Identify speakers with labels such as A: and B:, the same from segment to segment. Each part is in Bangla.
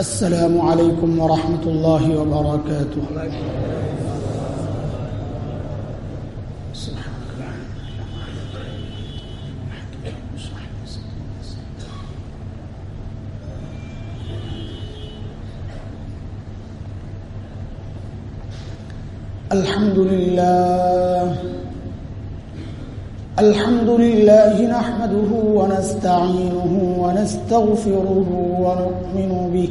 A: السلام عليكم ورحمة الله وبركاته. الحمد لله الحمد لله نحمده ونستعينه ونستغفره ونؤمن به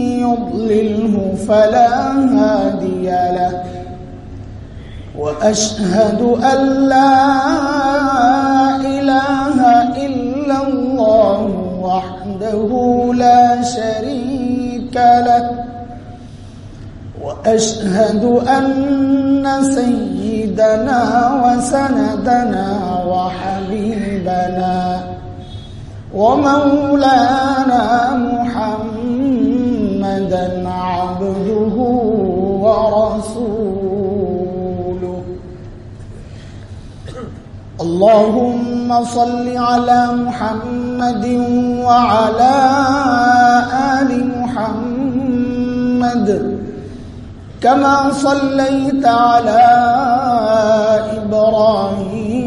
A: يضلله فلا هادي له. وأشهد أن لا إله إلا الله وحده لا شريك له. وأشهد أن سيدنا وسندنا وحبيبنا ومولانا محمدا عبده ورسوله. اللهم صل على محمد وعلى آل محمد. كما صليت على إبراهيم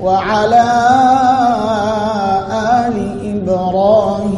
A: وعلى آل إبراهيم.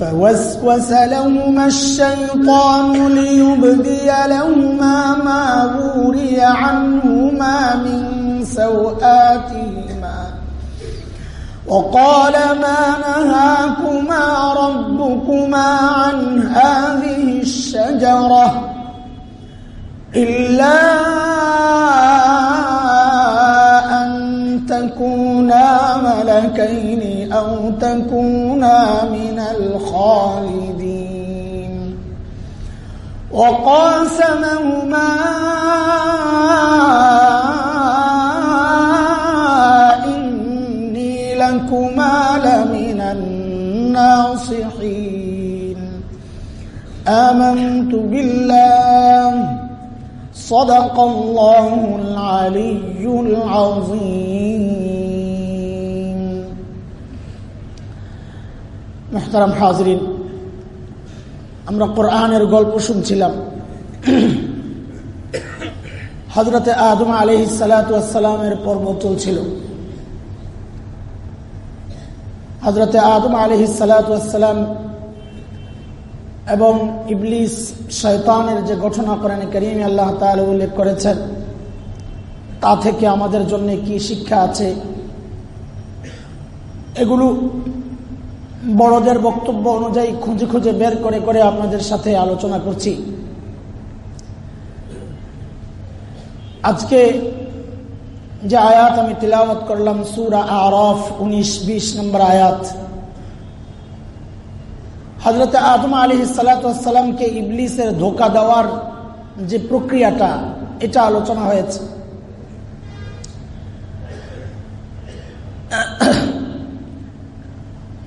A: فوسوس لهما الشيطان ليبدي لهما ما بوري عنهما من سوآتهما. وقال ما نهاكما ربكما عن هذه الشجرة إلا أن ملكين أو تكونا من الخالدين. وقاسمهما إني لكما لمن الناصحين. آمنت بالله. صدق الله العلي العظيم. মেহতারাম হাজরিন, আমরা কোরআনের গল্প শুনছিলাম। হজরতে আদমা আলহ সালাতামের পর্ব চলছিল। হজরতে আদম আলহ সালাতাম এবং ইবলিস শৈতানের যে ঘটনা করেন করিম আল্লাহ তাল উল্লেখ করেছেন, তা থেকে আমাদের জন্য কি শিক্ষা আছে? এগুলো বড়দের বক্তব্য অনুযায়ী খুঁজে খুঁজে বের করে করে আপনাদের সাথে আলোচনা করছি। আজকে যে আয়াত আমি তিলাওয়াত করলাম, সুরা আরফ উনিশ, বিশ নম্বর আয়াত। হজরত আদম আলী সালাতামকে ইবলিসের ধোকা দেওয়ার যে প্রক্রিয়াটা, এটা আলোচনা হয়েছে।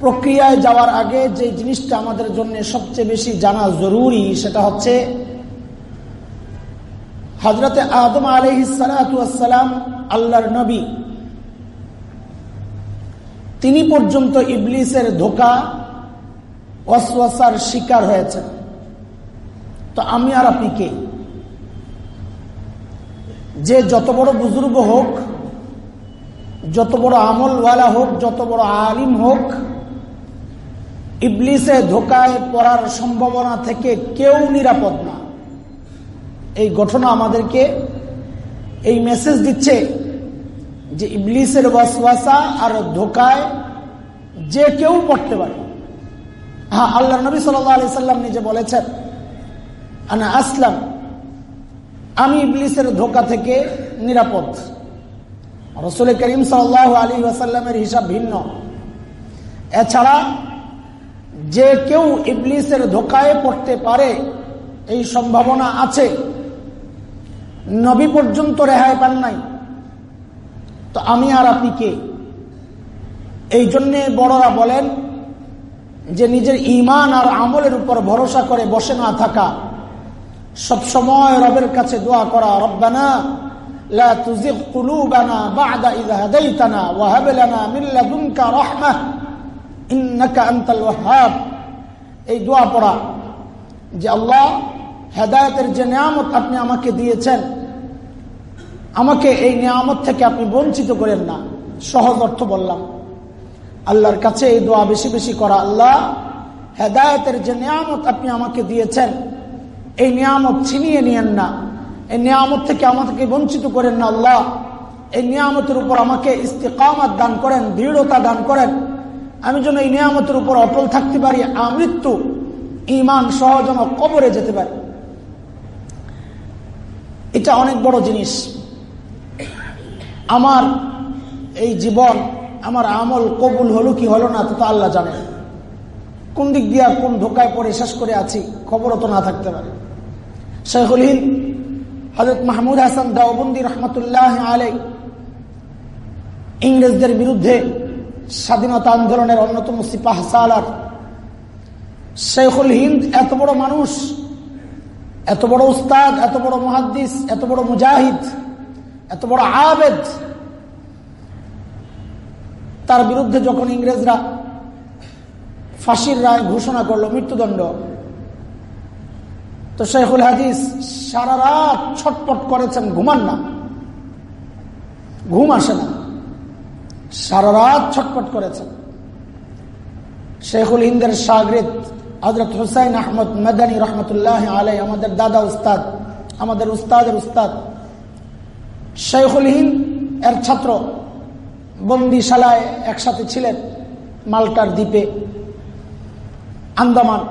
A: প্রক্রিয়ায় যাওয়ার আগে যে জিনিসটা আমাদের জন্য সবচেয়ে বেশি জানা জরুরি, সেটা হচ্ছে হজরতে আদম আলহিসালাম আল্লাহর নবী। তিনি পর্যন্ত ইবলিসের ধোকা অশ্বাসার শিকার হয়েছেন। তো আমি আর আপনি কে? যে যত বড় বুজুর্গ হোক, যত বড় আমলওয়ালা হোক, যত বড় আলিম হোক ইবলিসে ধোকায় পড়ার সম্ভাবনা থেকে কেউ নিরাপদ না। এই ঘটনা আমাদেরকে এই মেসেজ দিচ্ছে যে ইবলিসের ওয়াসওয়াসা আর ধোকায় যে কেউ পড়তে পারে। হ্যাঁ আল্লাহ নবী সাল্লি সাল্লাম নিজে বলেছেন, আনা আসলাম, আমি ইবলিসের ধোকা থেকে নিরাপদ। রসুল করিম সাল আলী ওয়াসাল্লামের হিসাব ভিন্ন। এছাড়া যে কেউ ইবলিসের ধোকায় পড়তে পারে, এই সম্ভাবনা আছে। নবী পর্যন্ত রেহাই পান নাই। তো আমি আর আপনি কে? এই জন্যে বড়রা বলেন যে নিজের ইমান আর আমলের উপর ভরসা করে বসে না থাকা। সব সময় রবের কাছে দোয়া করা, রব্বানা লা কুলুবানা বাদা ইযা হাদাইতানা ওয়া হাব এই দোয়া পড়া যে আল্লাহ হেদায়তের যে নিয়ামত আপনি আমাকে দিয়েছেন, আমাকে এই নিয়ামত থেকে আপনি বঞ্চিত করেন না। সহজ অর্থ বললাম। আল্লাহর কাছে এই দোয়া বেশি বেশি করা। আল্লাহ হেদায়তের যে নিয়ামত আপনি আমাকে দিয়েছেন, এই নিয়ামত ছিনিয়ে নিয়েন না। এই নিয়ামত থেকে আমাকে বঞ্চিত করেন না আল্লাহ। এই নিয়ামতের উপর আমাকে ইস্তেকামত দান করেন, দৃঢ়তা দান করেন। আমি যেন এই নিয়ামতের উপর অটল থাকতে পারি আমৃত্যু ইমান সহ যেন কবরে যেতে পারি। এটা অনেক বড় জিনিস। আমার এই জীবন, আমার আমল কবুল হলো কি হলো না, তো আল্লাহ জানে। কোন দিক দিয়া কোন ধোকায় পড়ে শেষ করে আছি, খবরও তো না থাকতে পারে। শেখুল হিন্দ হজরত মাহমুদ হাসান দাওবন্দি রহমতুল্লাহ আলাই ইংরেজদের বিরুদ্ধে স্বাধীনতা আন্দোলনের অন্যতম সিপাহ সালার শেখুল হিন্দ এত বড় মানুষ, এত বড় উস্তাদ, এত বড় মহাদ্দিস, এত বড় মুজাহিদ, এত বড় আবেদ। তার বিরুদ্ধে যখন ইংরেজরা ফাঁসির রায় ঘোষণা করল, মৃত্যুদণ্ড, তো শেখুল হাদিস সারা রাত ছটপট করেছেন, ঘুমান না। ঘুম আসে না। সারা রাত ছটপট করেছেন। শেখুল হিন্দের সাগরিদ হজরত হুসাইন আহমদ মেদানী রহমতুল্লাহ আলাই আমাদের দাদা উস্তাদ, আমাদের উস্তাদের উস্তাদ। শেখুল হিন্দ এর ছাত্র বন্দিশালায় একসাথে ছিলেন মাল্টার দ্বীপে, আন্দামান।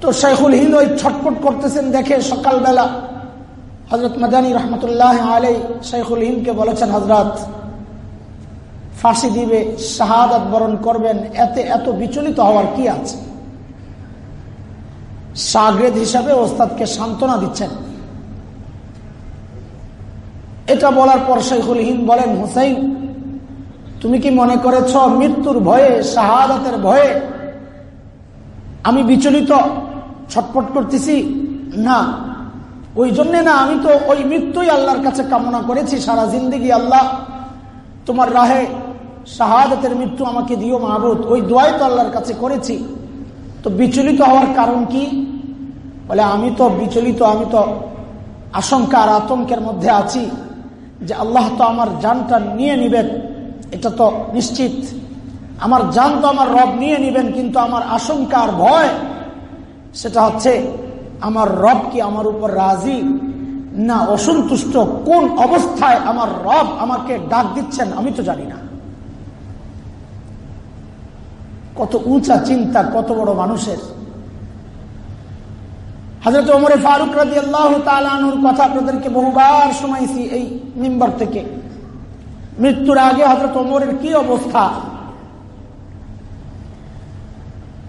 A: তো শেখুল হিন্দ ওই ছটপট করতেছেন দেখে সকালবেলা হজরত মাদানী রহমতুল্লাহ আলাই শেখুল হিন্দকে বলেছেন হজরত ফাঁসি দিবে, শাহাদাত বরণ করবেন, এতে এত বিচলিত হওয়ার কি আছে? সাগরেদ হিসাবে ওস্তাদকে সান্ত্বনা দিচ্ছেন। এটা বলার পর শেখুল হিন্দ বলেন, হুসাইন, তুমি কি মনে করেছ মৃত্যুর ভয়ে, শাহাদাতের ভয়ে আমি বিচলিত ছটপট করতেছি? না। ওই জন্যে না, আমি তো ওই মৃত্যুই আল্লাহর কাছে কামনা করেছি, সারা জিন্দগি আল্লাহ তোমার রাহে শাহাদতের মৃত্যু আমাকে দিও মাহবুদ। ওই দোয়াই তো আল্লাহর কাছে করেছি। তো বিচলিত হওয়ার কারণ কি? বলে, আমি তো বিচলিত, আমি তো আশঙ্কা আর আতঙ্কের মধ্যে আছি যে আল্লাহ তো আমার জানটা নিয়ে নিবেন, এটা তো নিশ্চিত। আমার জান তো আমার রব নিয়ে নিবেন, কিন্তু আমার আশঙ্কা আর ভয়, সেটা হচ্ছে আমার রব কি আমার উপর রাজি? না, অসন্তুষ্ট। কোন অবস্থায় আমার রব আমাকে ডাক দিচ্ছেন আমি তো জানি না। কত উঁচা চিন্তা, কত বড় মানুষের। হাজরত ওমরে ফারুক রাজি আল্লাহ তালুর কথা আপনাদেরকে বহুবার শোনাইছি এই মিম্বর থেকে। মৃত্যুর আগে হজরত ওমরের কি অবস্থা?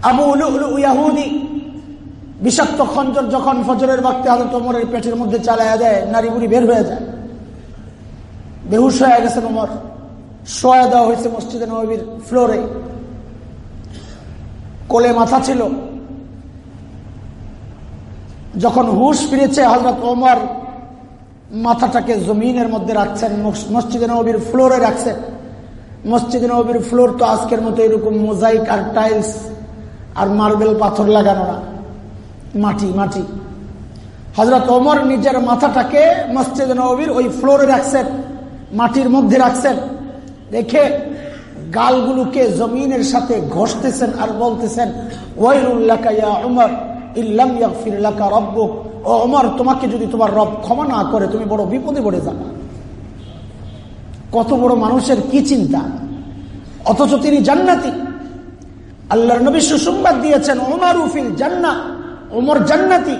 A: আবু উলু ইয়াহুদি বিষাক্ত খঞ্জর যখন ফজরের বক্তে হজরত ওমরের পেটের মধ্যে চালাইয়া দেয়, নারী বুড়ি বের হয়ে যায়। বেহুশ হয়ে গেছে ওমর শোয়া দেওয়া হয়েছে মসজিদে নবীর ফ্লোরে। কোলে মাথা ছিল। যখন হুশ ফিরেছে হজরত ওমর মাথাটাকে জমিনের মধ্যে রাখছেন মসজিদে নবীর ফ্লোরে রাখছেন মসজিদে নবীর ফ্লোর তো আজকের মতো এরকম মোজাইক আর টাইলস আর মার্বেল পাথর লাগানো না। মাটি মাটি। হজরত ওমর নিজের মাথাটাকে মসজিদ নবীর ওই ফ্লোরে রাখছেন, মাটির মধ্যে রাখছেন। রেখে গালগুলোকে জমিনের সাথে ঘষতেছেন আর বলতেছেন ও তোমাকে যদি তোমার রব ক্ষমা না করে, তুমি বড় বিপদে পড়ে যাবা। কত বড় মানুষের কি চিন্তা? অথচ তিনি জান্নাতি। আল্লাহর নবী সুসংবাদ দিয়েছেন, ওমর উফিল জান্না ওমর জান্নাতি।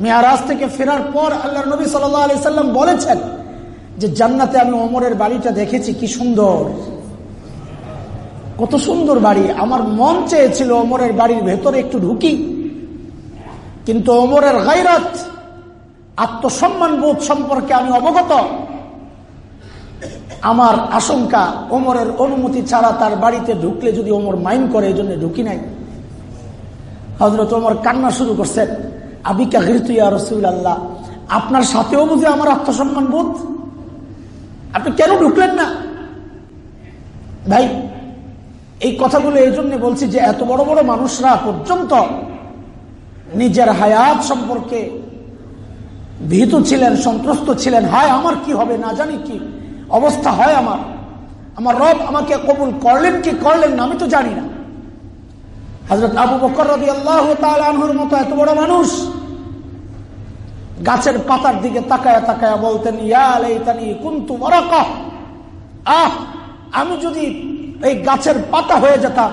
A: মেয়ারাজ থেকে ফেরার পর আল্লাহর নবী সাল্লাহ সাল্লাম বলেছেন যে জান্নাতে আমি ওমরের বাড়িটা দেখেছি, কি সুন্দর। কত সুন্দর বাড়ি। আমার মন চেয়েছিল ওমরের বাড়ির ভেতরে একটু ঢুকি। কিন্তু ওমরের গাইরত আত্মসম্মান বোধ সম্পর্কে আমি অবগত। আমার আশঙ্কা, ওমরের অনুমতি ছাড়া তার বাড়িতে ঢুকলে যদি ওমর মাইন করে এই জন্য ঢুকি নাই। হজরত ওমর কান্না শুরু করছেন। আবি আবিকা হৃতুয়া রসুল আল্লাহ আপনার সাথেও বুঝে আমার আত্মসম্মান বোধ? আপনি কেন ঢুকলেন না? ভাই, এই কথাগুলো এই জন্য বলছি যে এত বড় বড় মানুষরা পর্যন্ত নিজের হায়াত সম্পর্কে ভীত ছিলেন, সন্ত্রস্ত ছিলেন। হায়, আমার কি হবে? না জানি কি অবস্থা হয় আমার। আমার রব আমাকে কবুল করলেন কি করলেন না আমি তো জানি না। হজরত আবু বকর রবি আল্লাহ তালুর মতো এত বড় মানুষ গাছের পাতার দিকে তাকায় তাকায় বলতেন ইয়ালাইতানি কুন্তু বরাকা আহ, আমি যদি এই গাছের পাতা হয়ে যেতাম,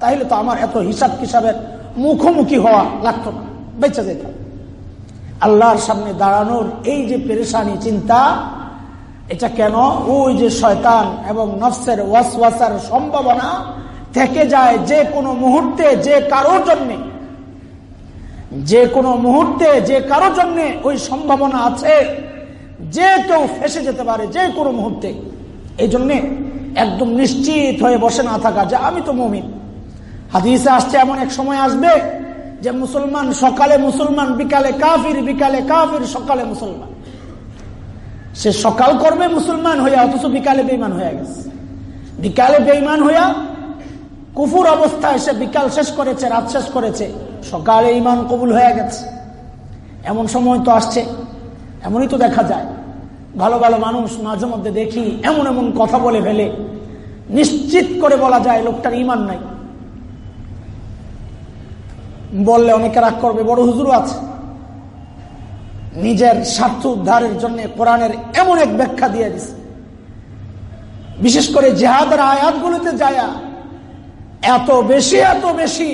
A: তাহলে তো আমার এত হিসাব কিসাবের মুখোমুখি হওয়া লাগতো না, বেঁচে যেতাম আল্লাহর সামনে দাঁড়ানোর এই যে পেরেশানি চিন্তা, এটা কেন? ওই যে শয়তান এবং নফসের ওয়াসওয়াসার সম্ভাবনা থেকে যায় যে কোনো মুহূর্তে, যে কারোর জন্যে, যে কোনো মুহূর্তে, যে কারও জন্যে ওই সম্ভাবনা আছে যে কেউ ফেসে যেতে পারে যে কোনো মুহূর্তে। এই জন্যে একদম নিশ্চিত হয়ে বসে না থাকা যে আমি তো মমিন। হাদিসে আসছে এমন এক সময় আসবে যে মুসলমান সকালে মুসলমান, বিকালে কাফির বিকালে কাফির, সকালে মুসলমান। সে সকাল করবে মুসলমান হইয়া, অথচ বিকালে বেইমান হয়ে গেছে। বিকালে বেইমান হইয়া কুফুর অবস্থায় সে বিকাল শেষ করেছে, রাত শেষ করেছে। সকালে ইমান কবুল হয়ে গেছে। এমন সময় তো আসছে, এমনই তো দেখা যায়। ভালো ভালো মানুষ মাঝে মধ্যে দেখি এমন এমন কথা বলে ফেলে। নিশ্চিত করে বলা যায় লোকটার ইমান নাই। বললে অনেকে রাগ করবে, বড় হুজুরও আছে। নিজের স্বার্থ উদ্ধারের জন্য কোরআনের এমন এক ব্যাখ্যা দিয়ে দিছে। বিশেষ করে জেহাদের আয়াতগুলোতে যায়া এত বেশি এত বেশি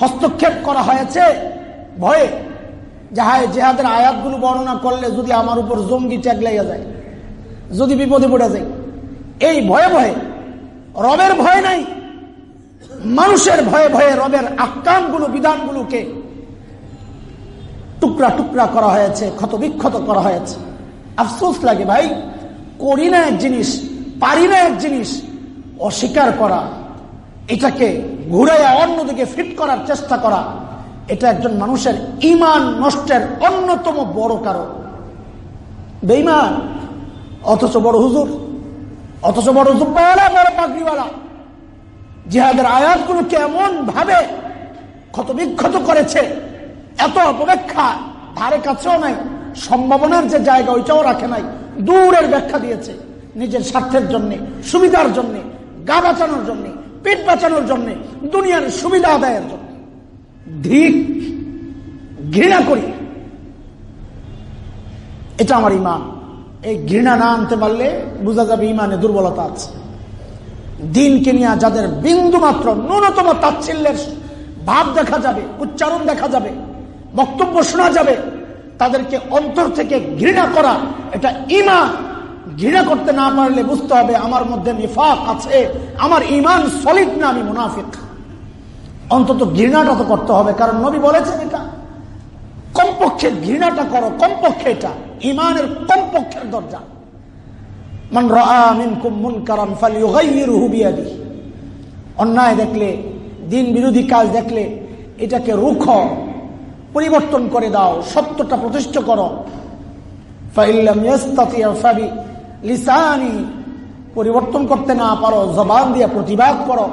A: হস্তক্ষেপ করা হয়েছে ভয়ে। যাহায় জেহাদের আয়াতগুলো বর্ণনা করলে যদি আমার উপর জঙ্গি ট্যাগ লেগে যায়, যদি বিপদে পড়ে যায়, এই ভয়ে ভয়ে, রবের ভয় নাই, মানুষের ভয়ে ভয়ে রবের আক্রামগুলো বিধানগুলোকে টুকরা টুকরা করা হয়েছে ক্ষত বিক্ষত করা হয়েছে। আফসোস লাগে ভাই, করি না এক জিনিস, পারি না এক জিনিস, অস্বীকার করা এটাকে ঘুরাইয়া অন্যদিকে ফিট করার চেষ্টা করা, এটা একজন মানুষের ইমান নষ্টের অন্যতম বড় কারণ। বেইমান অথচ বড় হুজুর, অথচ বড় জুব্বাওয়ালা, বড় পাগড়িওয়ালা। জিহাদের আয়াতগুলো কেমন ভাবে ক্ষতবিক্ষত করেছে, এত অপব্যাখ্যা ধারে কাছেও নাই, সম্ভাবনার যে জায়গা ওইটাও রাখে নাই, দূরের ব্যাখ্যা দিয়েছে নিজের স্বার্থের জন্য, সুবিধার জন্য, গা বাঁচানোর জন্য। পেট বাঁচানোর জন্য, দুনিয়ার সুবিধা আদায়ের জন্য। ধিক, ঘৃণা করি। এটা আমার ইমান। এই ঘৃণা না আনতে পারলে বোঝা যাবে ইমানে দুর্বলতা আছে। দিনকে নিয়ে যাদের বিন্দু মাত্র ন্যূনতম তাচ্ছিল্যের ভাব দেখা যাবে, উচ্চারণ দেখা যাবে, বক্তব্য শোনা যাবে, তাদেরকে অন্তর থেকে ঘৃণা করা, এটা ইমান। ঘৃণা করতে না পারলে বুঝতে হবে আমার মধ্যে নিফাক আছে। আমার ইমান সলিড না, আমি মুনাফিক। অন্তত ঘৃণাটা তো করতে হবে, কারণ নবী বলেছেন এটা। কমপক্ষে ঘৃণাটা করো, কমপক্ষে এটা। ইমানের কমপক্ষের দরজা। মান অন্যায় দেখলে, দিন বিরোধী কাজ দেখলে, এটাকে রুখ পরিবর্তন করে দাও, সত্যটা প্রতিষ্ঠা করো। লিসানি পরিবর্তন করতে না পারো, জবান দিয়ে প্রতিবাদ করো।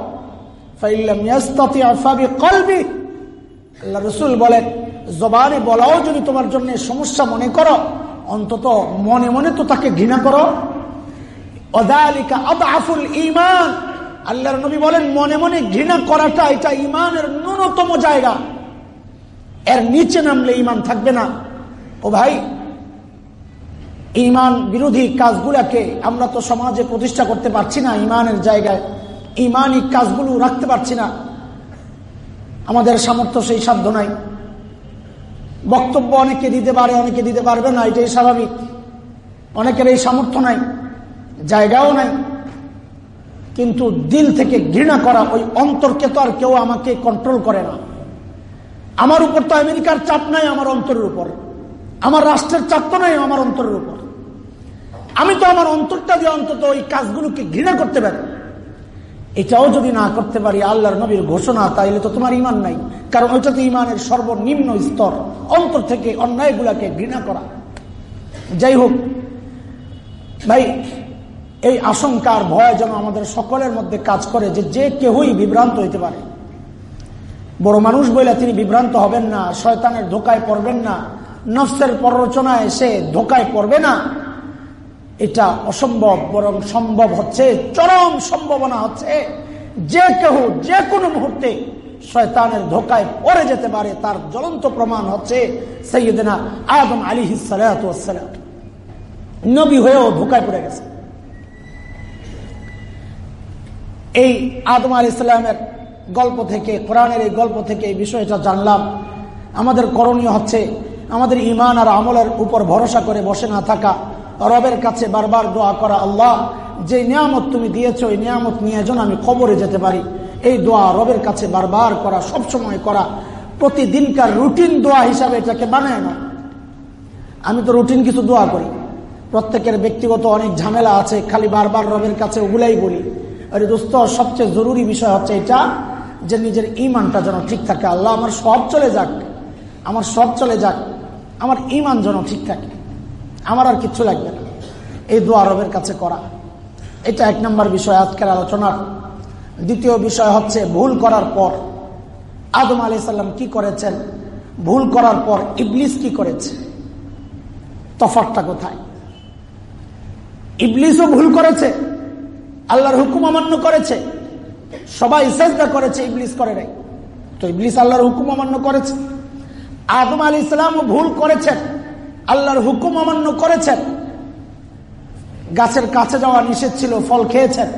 A: আল্লাহ রসুল বলেন, জবানে বলাও যদি তোমার জন্য সমস্যা মনে করো, অন্তত মনে মনে তো তাকে ঘৃণা করো। অদালিকা আফুল ইমান আল্লাহর নবী বলেন, মনে মনে ঘৃণা করাটা এটা ইমানের ন্যূনতম জায়গা। এর নিচে নামলে ইমান থাকবে না। ও ভাই ইমান বিরোধী কাজগুলাকে আমরা তো সমাজে প্রতিষ্ঠা করতে পারছি না ইমানের জায়গায়। ইমানিক কাজগুলো রাখতে পারছি না। আমাদের সামর্থ্য সেই সাধ্য নাই। বক্তব্য অনেকে দিতে পারে, অনেকে দিতে পারবে না, এটাই স্বাভাবিক। অনেকের এই সামর্থ্য নাই, জায়গাও নাই। কিন্তু দিল থেকে ঘৃণা করা ওই অন্তরকে তো আর কেউ আমাকে কন্ট্রোল করে না। আমার উপর তো আমেরিকার চাপ নাই, আমার অন্তরের উপর। আমার রাষ্ট্রের চাপ তো নাই, আমার অন্তরের উপর। আমি তো আমার অন্তরটা দিয়ে অন্তত ওই কাজগুলোকে ঘৃণা করতে পারি। এটাও যদি না করতে পারি, আল্লাহর নবীর ঘোষণা, তাইলে তো তোমার ইমান নাই। কারণ ওইটা তো ইমানের সর্বনিম্ন স্তর, অন্তর থেকে অন্যায়গুলাকে ঘৃণা করা। যাই হোক, ভাই, এই আশঙ্কার ভয় যেন আমাদের সকলের মধ্যে কাজ করে যে যে কেহই বিভ্রান্ত হইতে পারে। বড় মানুষ বলে তিনি বিভ্রান্ত হবেন না, শয়তানের ধোকায় পড়বেন না, নফসের প্ররোচনায় সে ধোকায় পড়বে না। এটা অসম্ভব, বরং সম্ভব হচ্ছে, চরম সম্ভাবনা হচ্ছে, যে কেহ যে কোনো মুহূর্তে শয়তানের ধোকায় পড়ে যেতে পারে, তার জ্বলন্ত প্রমাণ হচ্ছে সৈয়দিনা আদম আলী সালাম নবী হয়েও ধোকায় পড়ে গেছে। এই আদম আলী ইসলামের গল্প থেকে, কোরআনের এই গল্প থেকে এই বিষয়টা জানলাম। আমাদের করণীয় হচ্ছে, আমাদের ইমান আর আমলের উপর ভরসা করে বসে না থাকা। রবের কাছে বারবার দোয়া করা আল্লাহ, যে নিয়ামত তুমি দিয়েছ ওই নিয়ামত নিয়ে যেন আমি কবরে যেতে পারি। এই দোয়া রবের কাছে বারবার করা সব সময় করা। প্রতিদিনকার রুটিন দোয়া হিসাবে এটাকে বানায় না। আমি তো রুটিন কিছু দোয়া করি। প্রত্যেকের ব্যক্তিগত অনেক ঝামেলা আছে, খালি বারবার রবের কাছে ওগুলাই বলি। আরে দোস্ত, সবচেয়ে জরুরি বিষয় হচ্ছে এটা, যে নিজের ইমানটা যেন ঠিক থাকে। আল্লাহ আমার সব চলে যাক, আমার সব চলে যাক, আমার ইমান যেন ঠিক থাকে। আমার আর কিচ্ছু লাগবে না। এই দোয়া রবের কাছে করা। এটা এক নম্বর বিষয় আজকের আলোচনার। দ্বিতীয় বিষয় হচ্ছে ভুল করার পর। আদম আলি সাল্লাম কি করেছেন? ভুল করার পর ইবলিস কি করেছে? তফাতটা কোথায়? ইবলিসও ভুল করেছে। আল্লাহর হুকুম অমান্য করেছে। সবাই সেজদা করেছে, ইবলিস করে নাই। তো ইবলিস আল্লাহর হুকুম অমান্য করেছে। আদম আলী ইসলামও ভুল করেছেন। আল্লাহর হুকুম অমান্য করেছেন। গাছের কাছে যাওয়া নিষেধ ছিল, ফল খেয়েছেন।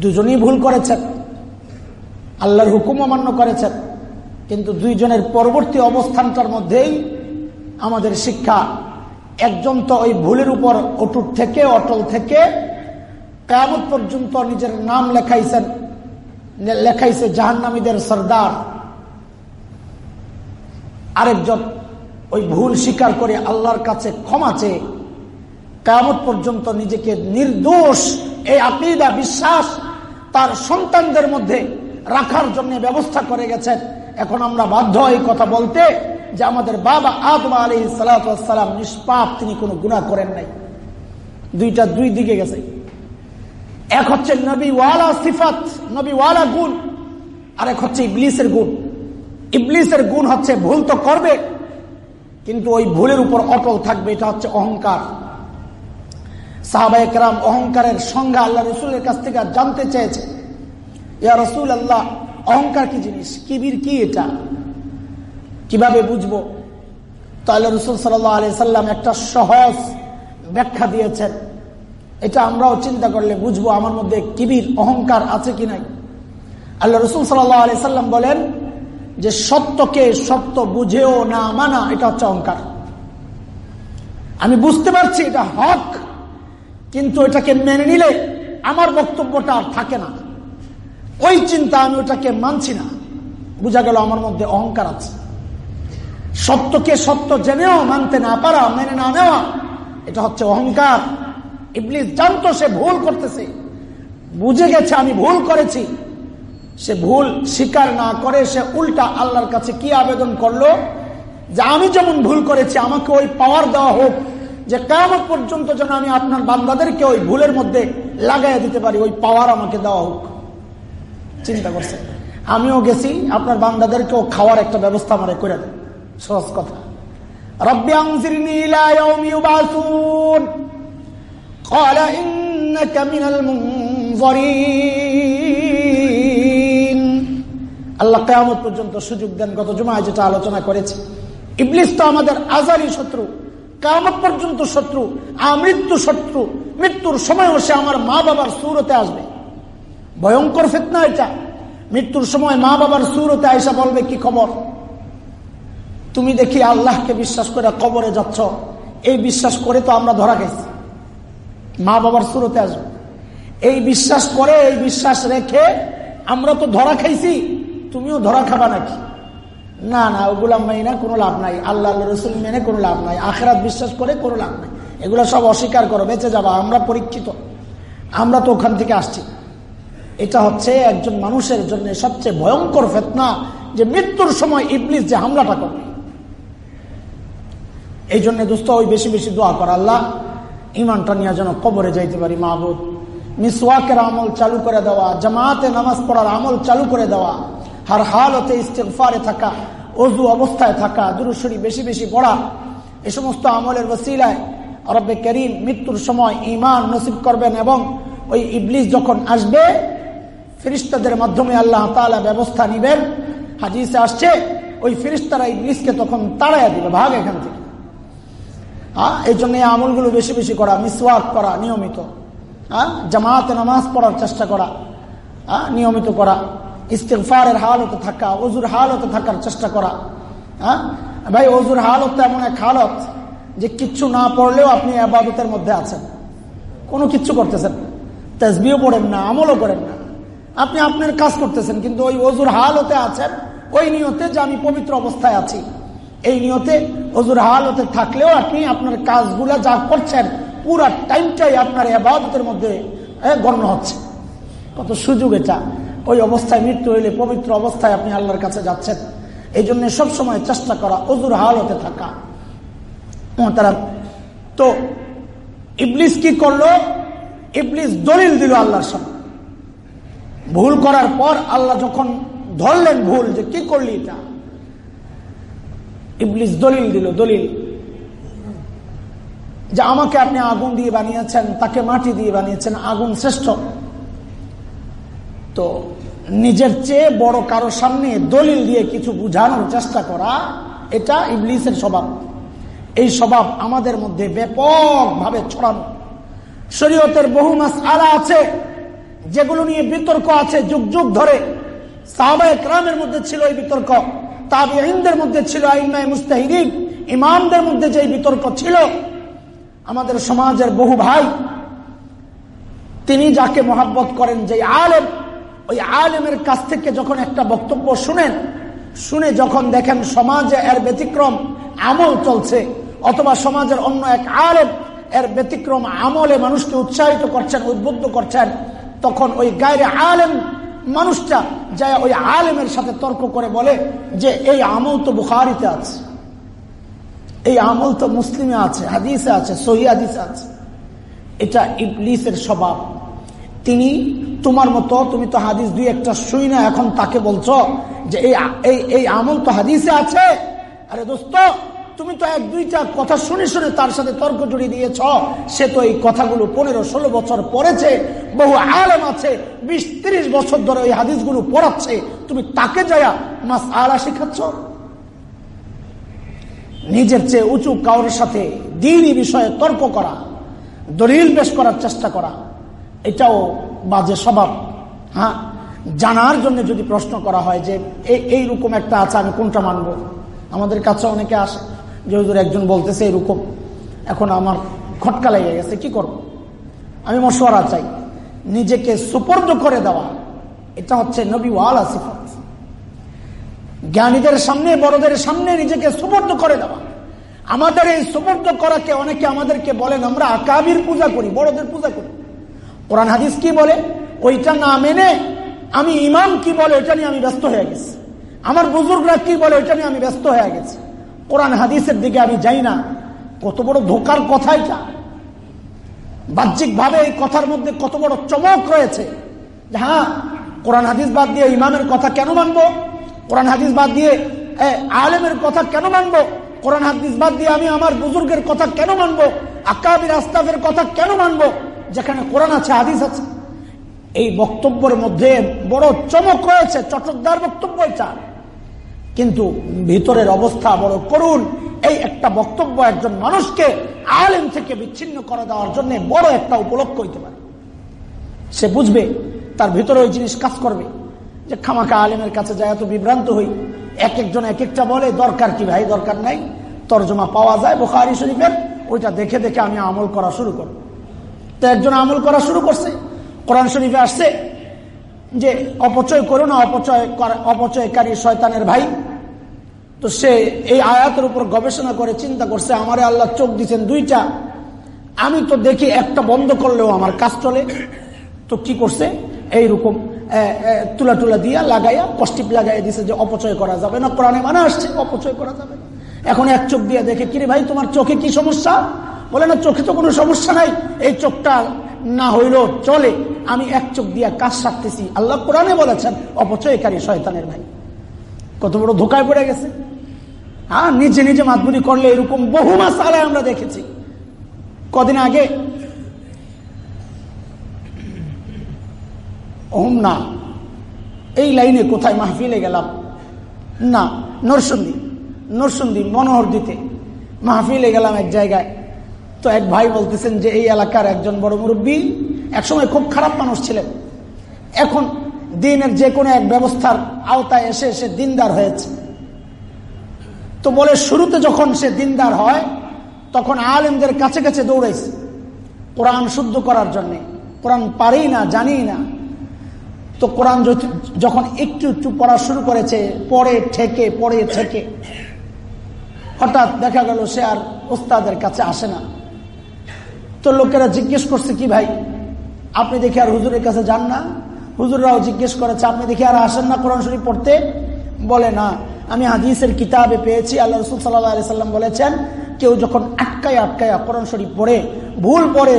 A: দুজনই ভুল করেছেন। আল্লাহর হুকুম অমান্য করেছেন। কিন্তু দুইজনের পরবর্তী অবস্থানটার মধ্যেই আমাদের শিক্ষা, একজন তো ওই ভুলের উপর অটুট থেকে, অটল থেকে কেমন পর্যন্ত নিজের নাম লেখাইছেন লেখাইছে জাহান্নামীদের সর্দার। আরেকজন ওই ভুল স্বীকার করে আল্লাহর কাছে ক্ষমা চেয়ে কেমন পর্যন্ত নিজেকে নির্দোষ, এই আকিদা, বিশ্বাস তার সন্তানদের মধ্যে রাখার জন্য ব্যবস্থা করে গেছেন। এখন আমরা বাধ্য এই কথা বলতে যে আমাদের বাবা আদমা আলী সালাম নিষ্পাপ, তিনি কোনো গুণা করেন নাই। দুইটা দুই দিকে গেছে। এক হচ্ছে নবীওয়ালা সিফাত নবীওয়ালা গুণ আর এক হচ্ছে ইবলিসের গুণ। ইবলিসের গুণ হচ্ছে ভুল তো করবে কিন্তু ওই ভুলের উপর অটল থাকবে, এটা হচ্ছে অহংকার। সাহাবাহাম অহংকারের সংজ্ঞা আল্লাহ রসুলের কাছ থেকে জানতে চেয়েছে, ইয়া রসুল আল্লাহ অহংকার কি জিনিস? কিবির কি এটা? কীভাবে বুঝব? তো আল্লাহ রসুল সাল্লাহ আলি সাল্লাম একটা সহজ ব্যাখ্যা দিয়েছেন। এটা আমরাও চিন্তা করলে বুঝব আমার মধ্যে কিবির, অহংকার আছে কি নাই। আল্লাহ রসুল সাল্লাহ আলি সাল্লাম বলেন যে সত্যকে সত্য বুঝেও না মানা, এটা হচ্ছে অহংকার। আমি বুঝতে পারছি এটা হক, কিন্তু এটাকে মেনে নিলে আমার বক্তব্যটা আর থাকে না। ওই চিন্তা আমি ওটাকে মানছি না। বুঝা গেল আমার মধ্যে অহংকার আছে। সত্যকে সত্য জেনেও, মানতে না পারা, মেনে না নেওয়া, এটা হচ্ছে অহংকার। ইবলিস জানতো সে ভুল করতেছে। বুঝে গেছে, আমি ভুল করেছি। সে ভুল স্বীকার না করে সে উল্টা আল্লাহর কাছে কি আবেদন করলো যে আমি যেমন ভুল করেছি আমাকে ওই পাওয়ার দেওয়া হোক যে কেমন পর্যন্ত যেন আমি আপনার বান্দাদেরকে ওই ভুলের মধ্যে লাগাই দিতে পারি ওই পাওয়ার আমাকে দেওয়া হোক চিন্তা করছে আমিও গেছি আপনার বান্দাদেরকেও খাওয়ার একটা ব্যবস্থা আমার করে দেন সহজ কথা رب أنظرني إلى يوم يبعثون قال إنك من المنظرين আল্লাহ কেয়ামত পর্যন্ত সুযোগ দেন, গত জমায় যেটা আলোচনা করেছে। ইবলিস তো আমাদের আজারি শত্রু, কেয়ামত পর্যন্ত শত্রু আমৃত্যু শত্রু, মৃত্যুর সময় সে আমার মা বাবার সুরতে আসবে। ভয়ঙ্কর ফেতনা এটা। মৃত্যুর সময় মা বাবার সুরতে আইসা বলবে, কি খবর? তুমি দেখি আল্লাহকে বিশ্বাস করে কবরে যাচ্ছ। এই বিশ্বাস করে তো আমরা ধরা গেছি। মা বাবার সুরতে আসবে। এই বিশ্বাস করে, এই বিশ্বাস রেখে আমরা তো ধরা খাইছি। তুমিও ধরা খাবা নাকি? না না, ওগুলা মেনে কোনো লাভ নাই। আল্লাহ রসুল মেনে কোনো লাভ নাই। আখরাত বিশ্বাস করে কোনো লাভ নাই। এগুলো সব অস্বীকার করো, বেঁচে যাবা, আমরা পরীক্ষিত। আমরা তো ওখান থেকে আসছি। এটা হচ্ছে একজন মানুষের জন্য সবচেয়ে ভয়ঙ্কর ফেতনা যে মৃত্যুর সময় ইবলিস যে হামলাটা করবে। এই জন্য দোস্ত, ওই বেশি বেশি দোয়া কর আল্লাহ। ইমানটা নিয়ে যেন কবরে যাইতে পারি মাহবুদ মিসওয়াকের আমল চালু করে দেওয়া, জামাতে নামাজ পড়ার আমল চালু করে দেওয়া। হার হালতে ইস্তেফারে থাকা, অজু অবস্থায় থাকা দুরুশরী বেশি বেশি পড়া, এ সমস্ত আমলের বসিলায় রব্বে করিম মৃত্যুর সময় ইমান নসিব করবেন এবং ওই ইবলিস যখন আসবে ফিরিস্তাদের মাধ্যমে আল্লাহ তালা ব্যবস্থা নিবেন। হাজিসে আসছে, ওই ফিরিস্তারা ইবলিসকে তখন তাড়াইয়া দিবে, ভাগ এখান থেকে। হ্যাঁ এই জন্য এই আমলগুলো বেশি বেশি করা, মিসওয়াক করা নিয়মিত। হ্যাঁ জামাতে নামাজ পড়ার চেষ্টা করা হ্যাঁ নিয়মিত করা। ইস্তেফারের হালতে থাকা অজুর হালতে থাকার চেষ্টা করা। হ্যাঁ? ভাই অজুর হালত এমন এক হালত যে কিচ্ছু না পড়লেও আপনি আবাদতের মধ্যে আছেন। কোনো কিচ্ছু করতেছেন তেজবিও পড়েন না, আমলও করেন না। আপনি আপনার কাজ করতেছেন, কিন্তু ওই অজুর হালতে আছেন, ওই নিয়তে যে আমি পবিত্র অবস্থায় আছি। এই নিয়তে অজুর হালতে থাকলেও আপনি আপনার কাজগুলা যা করছেন, পুরা টাইমটাই আপনার আবাদতের মধ্যে গণ্য হচ্ছে। কত সুযোগ এটা। ওই অবস্থায় মৃত্যু হইলে, পবিত্র অবস্থায় আপনি আল্লাহর কাছে যাচ্ছেন। এই জন্য সবসময় চেষ্টা করা, অজুর হালতে থাকা। তারা তো ইবলিস কি করল? ইবলিস দলিল দিল আল্লাহর সামনে। ভুল করার পর আল্লাহ যখন ধরলেন ভুল যে কি করলি এটা? ইবলিস দলিল দিল, দলিল। যে আমাকে আপনি আগুন দিয়ে বানিয়েছেন, তাকে মাটি দিয়ে বানিয়েছেন, আগুন শ্রেষ্ঠ। তো নিজের চেয়ে বড় কারও সামনে দলিল দিয়ে কিছু বুঝানোর চেষ্টা করা, এটা ইবলিসের স্বভাব। এই স্বভাব আমাদের মধ্যে ব্যাপকভাবে ছড়ানো। শরীয়তের বহু মাস আলা আছে, যেগুলো নিয়ে বিতর্ক আছে যুগ যুগ ধরে। সাহবায় ক্রামের মধ্যে ছিল এই বিতর্ক তাবিদের মধ্যে ছিল আইনায় মুস্তাহিদিন, ইমামদের মধ্যে যে বিতর্ক ছিল। আমাদের সমাজের বহু ভাই, তিনি যাকে মহাব্বত করেন যে আলেম ওই আলেমের কাছ থেকে যখন একটা বক্তব্য শুনেন, শুনে যখন দেখেন সমাজে এর ব্যতিক্রম আমল চলছে, অথবা সমাজের অন্য এক আলেম এর ব্যতিক্রম আমলে মানুষকে উৎসাহিত করছেন, উদ্বুদ্ধ করছেন, তখন ওই গায়ে আলেম মানুষটা যা ওই আলেমের সাথে তর্ক করে বলে যে, এই আমল তো বুখারিতে আছে। এই আমল তো মুসলিমে আছে, হাদিসে আছে, সহি আছে। এটা ইবলিসের স্বভাব। তিনি তোমার মতো, তুমি তো হাদিস দুই একটা শুই না, এখন তাকে বলছো যে এই এই আমল তো হাদিসে আছে। আরে দোস্ত, তুমি তো এক দুইটা কথা শুনে শুনে তার সাথে তর্ক জড়িয়ে দিয়েছ। সে তো এই কথাগুলো পনেরো ষোলো বছর পড়েছে, বহু আলেম আছে, বিশ ত্রিশ বছর ধরে ওই হাদিসগুলো পড়াচ্ছে। তুমি তাকে যায়া মাস আলা শিখাচ্ছ? নিজের চেয়ে উঁচু কাউরের সাথে দিনই বিষয়ে তর্ক করা, দলিল বেশ করার চেষ্টা করা। এটাও বাজে স্বভাব। হ্যাঁ? জানার জন্য যদি প্রশ্ন করা হয় যে এই রকম একটা আছে আমি কোনটা মানবো? আমাদের কাছে অনেকে আসে, যে একজন বলতেছে এরকম। এখন আমার খটকা লেগে গেছে, কি করব। আমি মশওয়ারা চাই। নিজেকে সুপর্দ করে দেওয়া, এটা হচ্ছে নবী ওয়াল আসিফত জ্ঞানীদের সামনে, বড়দের সামনে নিজেকে সুপর্দ করে দেওয়া। আমাদের এই সুপর্দ করাকে অনেকে আমাদেরকে বলেন, আমরা আকাবির পূজা করি, বড়দের পূজা করি। কোরআন হাদিস কি বলে? ওইটা না মেনে আমি ইমাম কি বলে এটা নিয়ে আমি ব্যস্ত হয়ে গেছি। আমার বুজুর্গরা কি বলে, ওইটা নিয়ে আমি ব্যস্ত হয়ে গেছি। কোরআন হাদিসের দিকে আমি যাই না। কত বড় ধোকার কথা এটা। বাহ্যিকভাবে এই কথার মধ্যে কত বড় চমক রয়েছে হ্যাঁ কোরআন হাদিস বাদ দিয়ে ইমামের কথা কেন মানবো? কোরআন হাদিস বাদ দিয়ে আলেমের কথা কেন মানবো? কোরআন হাদিস বাদ দিয়ে আমি আমার বুজুর্গের কথা কেন মানবো? আকাবির আস্তাফের কথা কেন মানবো? যেখানে কোরআন আছে, হাদিস আছে, এই বক্তব্যের মধ্যে বড় চমক রয়েছে, চটকদার বক্তব্য এটা। কিন্তু ভিতরের অবস্থা বড় করুন এই একটা বক্তব্য একজন মানুষকে আলেম থেকে বিচ্ছিন্ন করে দেওয়ার জন্য বড় একটা উপলক্ষ হইতে পারে। সে বুঝবে, তার ভিতরে ওই জিনিস কাজ করবে, যে খামাখা আলেমের কাছে যায়, এত বিভ্রান্ত হই। এক একজন এক একটা বলে, দরকার কি ভাই, দরকার নাই, তর্জমা পাওয়া যায় বোখারি শরীফের, ওইটা দেখে দেখে আমি আমল করা শুরু করব। তো একজন আমল করা শুরু করছে। কোরআন শরীফে আসছে যে, অপচয় করো না, অপচয় অপচয়কারী শয়তানের ভাই। তো সে এই আয়াতের উপর গবেষণা করে, চিন্তা করছে, আমারে আল্লাহ চোখ দিচ্ছেন দুইটা। আমি তো দেখি একটা বন্ধ করলেও আমার কাজ চলে। তো কি করছে? এইরকম তুলা টুলা দিয়া লাগাইয়া কষ্টিপ লাগাইয়া দিছে যে, অপচয় করা যাবে না। কোরআনে মানে আসছে, অপচয় করা যাবে এখন এক চোখ দিয়ে দেখে, কিরে ভাই, তোমার চোখে কি সমস্যা? বলে না, চোখে তো কোনো সমস্যা নাই। এই চোখটা না হইল চলে। আমি এক চোখ দিয়ে কাজ সারতেছি। আল্লাহ কোরআনে বলেছেন, অপচয়কারী শয়তানের ভাই। কত বড় ধোকায় পড়ে গেছে। হ্যাঁ নিজে নিজে মাতবুরি করলে এরকম বহু মাস আলায় আমরা দেখেছি। কদিন আগে ওম না, এই লাইনে কোথায় মাহফিলে গেলাম? না নরসন্দি নরসন্দি মনোহর দিতে। মাহফিলে গেলাম এক জায়গায়। তো এক ভাই বলতেছেন যে, এই এলাকার একজন বড় মুরব্বী একসময় খুব খারাপ মানুষ ছিলেন। এখন দিনের যে কোনো এক ব্যবস্থার আওতায় এসে সে দিনদার হয়েছে। তো বলে, শুরুতে যখন সে দিনদার হয়, তখন আলেমদের কাছে কাছে দৌড়াইছে। কোরআন শুদ্ধ করার জন্য। কোরআন পারেই না, জানি না। তো কোরআন যখন একটু একটু পড়া শুরু করেছে, পড়ে ঠেকে পড়ে ঠেকে, হঠাৎ দেখা গেল সে আর ওস্তাদের কাছে আসে না। তো লোকেরা জিজ্ঞেস করছে, কি ভাই? আপনি দেখে আর হুজুরের কাছে যান না? হুজুররাও জিজ্ঞেস করেছে, আপনি দেখে আর আসেন না কোরআন শরীফ পড়তে? বলে, না, আমি হাদিসের কিতাবে পেয়েছি। আল্লাহ রসুল সাল্লাম বলেছেন, কেউ যখন আটকায় আটকায় কোরআন শরীফ পড়ে, ভুল পড়ে,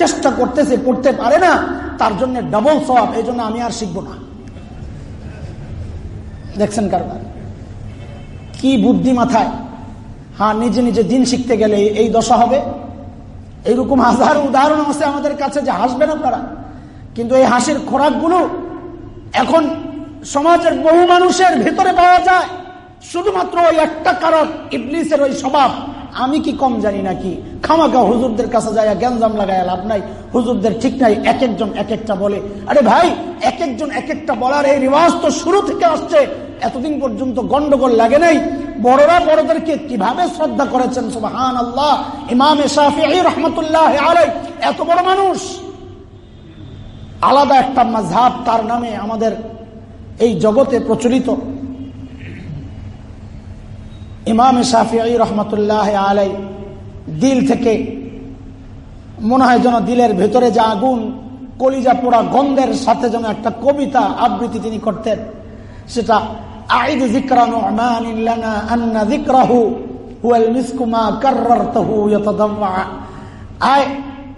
A: চেষ্টা করতেছে পড়তে পারে না, তার জন্য ডবল সব এই জন্য আমি আর শিখব না। দেখছেন কারবার? কি বুদ্ধি মাথায়? হ্যাঁ নিজে নিজে দিন শিখতে গেলে এই দশা হবে। এইরকম হাজার উদাহরণ আছে আমাদের কাছে যে হাসবেন আপনারা। কিন্তু এই হাসির খোরাকগুলো এখন সমাজের বহু মানুষের ভেতরে পাওয়া যায়। শুধুমাত্র ওই একটা কারণ, ইবলিসের ওই স্বভাব। আমি কি কম জানি নাকি? খামাকা হুজুরদের কাছে যায় গ্যাঞ্জাম লাগায় লাভ নাই। হুজুরদের ঠিক নাই এক একজন এক একটা বলে। আরে ভাই এক একজন এক একটা বলার এই রিওয়াজ তো শুরু থেকে আসছে। এতদিন পর্যন্ত গন্ডগোল লাগে নাই। বড়রা বড়দেরকে কীভাবে শ্রদ্ধা করেছেন? সুবাহান আল্লাহ ইমাম রহমতুল্লাহ আলাই এত বড় মানুষ। আলাদা একটা মাঝহাব তার নামে আমাদের এই জগতে প্রচলিত। ইমাম শাফি রহমতুল্লাহ আলাই দিল থেকে মনে হয় যেন দিলের ভেতরে যে আগুন, কলিজা পোড়া গন্ধের সাথে যেন একটা কবিতা আবৃত্তি তিনি করতেন। সেটা, আইদ জিক্রা নুমান লানা আন্না যিকরাহু, হুয়াল মিসকু মা কাররারতাহু ইয়াতাদাম্মা. আয়,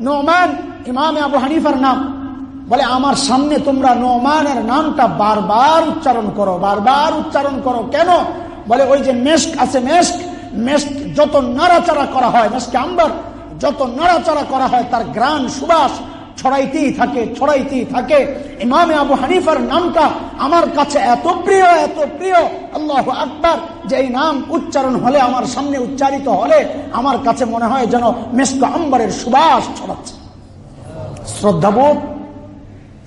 A: নোমান, ইমামে আবু হানিফার নাম। বলে, আমার সামনে তোমরা নোমানের নামটা বারবার উচ্চারণ করো, বারবার উচ্চারণ করো। কেন? বলে, ওই যে মেস্ক আছে মেস্ক মেস্ক যত নাড়াচাড়া করা হয় মেস্ক আম্বার, যত নাড়াচাড়া করা হয়, তার গ্রান সুবাস ছড়াইতেই থাকে ছড়াইতেই থাকে। ইমামে আবু হানিফার নামটা আমার কাছে এত প্রিয় এত প্রিয়। আল্লাহ আকবর, যে এই নাম উচ্চারণ হলে, আমার সামনে উচ্চারিত হলে, আমার কাছে মনে হয় যেন মেস্ক আম্বারের সুবাস ছড়াচ্ছে। শ্রদ্ধাবোধ,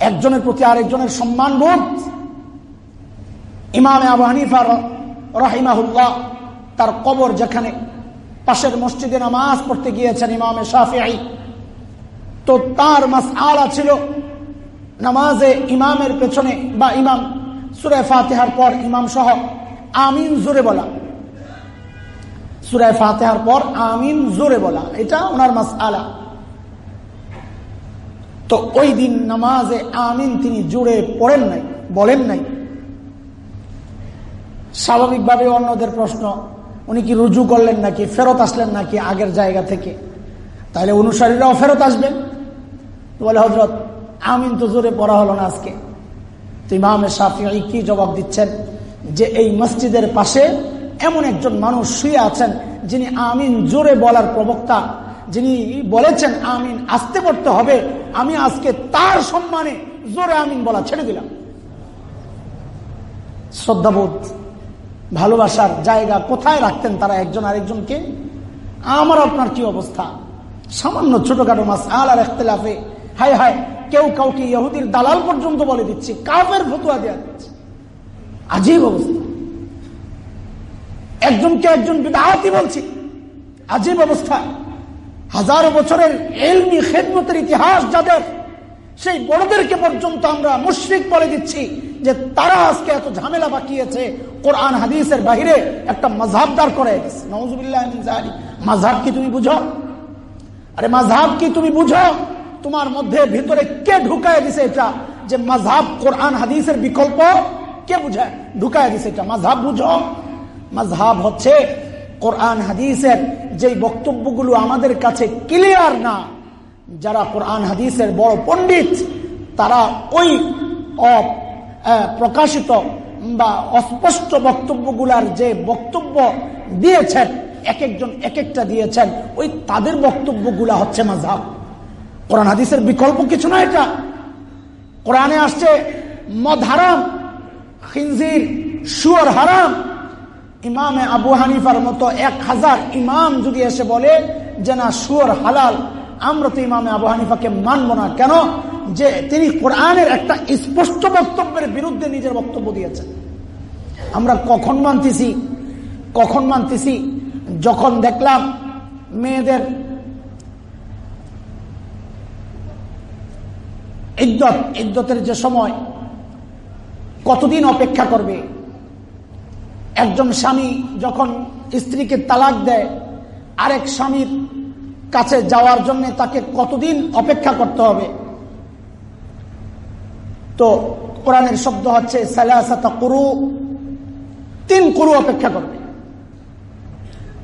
A: একজনের প্রতি আরেকজনের সম্মান বোধ ইমামে আবু হানিফার রাহিমাহুল্লাহ, তার কবর যেখানে পাশের মসজিদে নামাজ পড়তে গিয়েছেন ইমামে সাফিআই তো তার মাস আলা ছিল নামাজে ইমামের পেছনে বা ইমাম, সুরে ফাতেহার পর ইমাম সহ, আমিন জোরে বলা। সুরায় ফাতেহার পর আমিন জোরে বলা, এটা ওনার মাস আলা তো ওই দিন নামাজে আমিন তিনি জুড়ে পড়েন নাই, বলেন নাই। স্বাভাবিকভাবে অন্যদের প্রশ্ন, উনি কি রুজু করলেন নাকি, ফেরত আসলেন নাকি আগের জায়গা থেকে? তাহলে অনুসারীরাও ফেরত আসবেন। বলে হজরত আমিন তো জোরে পড়া হলো না আজকে। তো ইমামে সাফি কি জবাব দিচ্ছেন? যে এই মসজিদের পাশে এমন একজন মানুষ শুয়ে আছেন, যিনি আমিন জোরে বলার প্রবক্তা, যিনি বলেছেন, আমিন আসতে পড়তে হবে, আমি আজকে তার সম্মানে জোরে আমিন বলা ছেড়ে দিলাম। শ্রদ্ধাবোধ, ভালোবাসার জায়গা কোথায় রাখতেন তারা একজন আরেকজনকে? আমার আপনার কি অবস্থা? সামান্য ছোটখাটো মাস আল আর একতলাফে হায় হায়, কেউ কাউকে ইহুদির দালাল পর্যন্ত বলে দিচ্ছে কাপের ফতুয়া দেওয়া দিচ্ছে। আজীব অবস্থা। একজনকে একজন বিদাহাতি বলছি, আজীব অবস্থা। হাজারো বছরের এলমি খেদমতের ইতিহাস যাদের সেই বড়দেরকে পর্যন্ত আমরা মুশ্রিক বলে দিচ্ছি যে তারা আজকে এত ঝামেলা বাকিয়েছে, কোরআন, হাদিসের বাহিরে একটা মাঝহাব দাঁড় করে মাঝহাব কি তুমি বুঝো? আরে মাঝহাব কি তুমি বুঝো? তোমার মধ্যে ভিতরে কে ঢুকায় দিছে এটা? যে মাঝহাব কোরআন, হাদিসের বিকল্প কে বুঝায়? ঢুকায় দিছে এটা। মাঝহাব বুঝো। মাঝহাব হচ্ছে কোরআন, হাদিসের যে বক্তব্যগুলো আমাদের কাছে ক্লিয়ার না, যারা কোরআন, হাদিসের বড় পণ্ডিত, তারা ওই প্রকাশিত বা অস্পষ্ট বক্তব্যগুলার যে বক্তব্য দিয়েছেন, এক একজন এক একটা দিয়েছেন, ওই তাদের বক্তব্যগুলা হচ্ছে মাঝাব কোরআন হাদিসের বিকল্প কিছু না এটা। কোরআনে আসছে, মদ হারাম, খিনজির সুয়ার হারাম। ইমামে আবু হানিফার মতো এক হাজার ইমাম যদি এসে বলে যে না সুয়ার হালাল, আমরা তো ইমামে আবু হানিফাকে মানব না। কেন? যে তিনি কোরআনের একটা স্পষ্ট বক্তব্যের বিরুদ্ধে নিজের বক্তব্য দিয়েছেন। আমরা কখন মানতেছি? কখন মানতেছি? যখন দেখলাম মেয়েদের ইদ্যত, ইদ্যতের যে সময়, কতদিন অপেক্ষা করবে? একজন স্বামী যখন স্ত্রীকে তালাক দেয়, আরেক স্বামীর কাছে যাওয়ার জন্য তাকে কতদিন অপেক্ষা করতে হবে? তো কোরআনের শব্দ হচ্ছে কুরু, তিন কুরু অপেক্ষা করবে।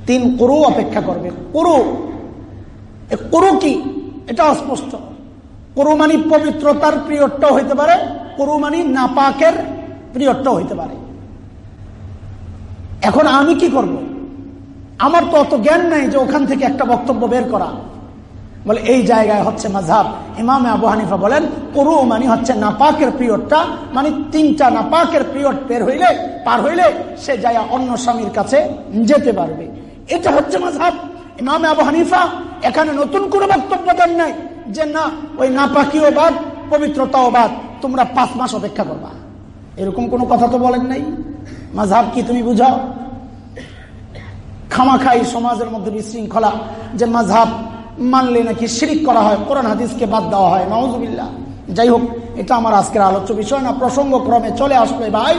A: তিন কুরু অপেক্ষা করবে। কুরু কুরু কি? এটা অস্পষ্ট। কুরুমানি পবিত্রতার প্রিয়টাও হইতে পারে কুরুমানি নাপাকের প্রিয়টাও হইতে পারে। এখন আমি কি করব। আমার তো অত জ্ঞান নাই যে ওখান থেকে একটা বক্তব্য বের করা। বলে, এই জায়গায় হচ্ছে মাঝাব ইমাম আবু হানিফা বলেন করু মানে হচ্ছে নাপাকের পিরিয়ডটা মানে তিনটা নাপাকের পিরিয়ড বের হইলে, পার হইলে সে যায় অন্য স্বামীর কাছে যেতে পারবে। এটা হচ্ছে মাঝাব ইমাম আবু হানিফা এখানে নতুন কোনো বক্তব্য দেন নাই। যে না, ওই নাপাকিও বাদ পবিত্রতাও বাদ তোমরা পাঁচ মাস অপেক্ষা করবা। এরকম কোনো কথা তো বলেন নাই। মাঝাব কি তুমি বুঝাও? খামাখাই সমাজের মধ্যে বিশৃঙ্খলা, যে মাঝাব মানলে নাকি শিরিক করা হয়, কোরআন হাদিসকে বাদ দেওয়া হয় নওয়াজবিল্লা যাই হোক, এটা আমার আজকের আলোচ্য বিষয় না প্রসঙ্গ ক্রমে চলে আসবে ভাই।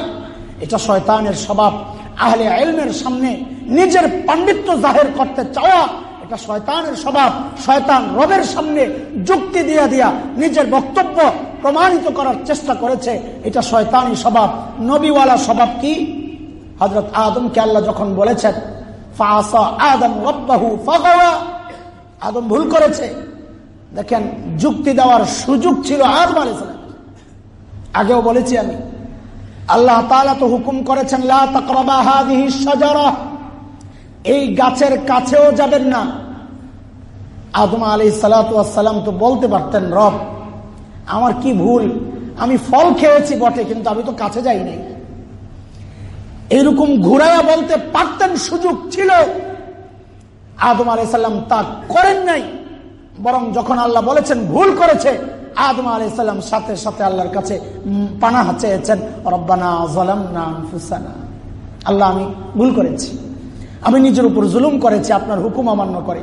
A: এটা শয়তানের স্বভাব। আহলে আলমের সামনে নিজের পাণ্ডিত্য জাহের করতে চাওয়া এটা শয়তানের স্বভাব, শয়তান রবের সামনে যুক্তি দিয়া দিয়া নিজের বক্তব্য প্রমাণিত করার চেষ্টা করেছে। এটা শয়তানি স্বভাব। নবীওয়ালা স্বভাব কি? হজরত আদমকে আল্লাহ যখন বলেছেন আদম রব্বাহু আদম ভুল করেছে। দেখেন, যুক্তি দেওয়ার সুযোগ ছিল আর আলাইসালাম আগেও বলেছি আমি, আল্লাহ তালা তো হুকুম করেছেন এই গাছের কাছেও যাবেন না। আদম আলি সালাম তো বলতে পারতেন, রব, আমার কি ভুল? আমি ফল খেয়েছি বটে, কিন্তু আমি তো কাছে যাইনি। এইরকম ঘুরাইয়া বলতে পারতেন সুযোগ ছিল। আদম আলাইসাল্লাম তা করেন নাই, বরং যখন আল্লাহ বলেছেন ভুল করেছে, আদম আলাইসাল্লাম সাথে সাথে আল্লাহর কাছে পানা চেয়েছেন, রব্বানা আল্লাহ, আমি ভুল করেছি। আমি নিজের উপর জুলুম করেছি, আপনার হুকুম অমান্য করে।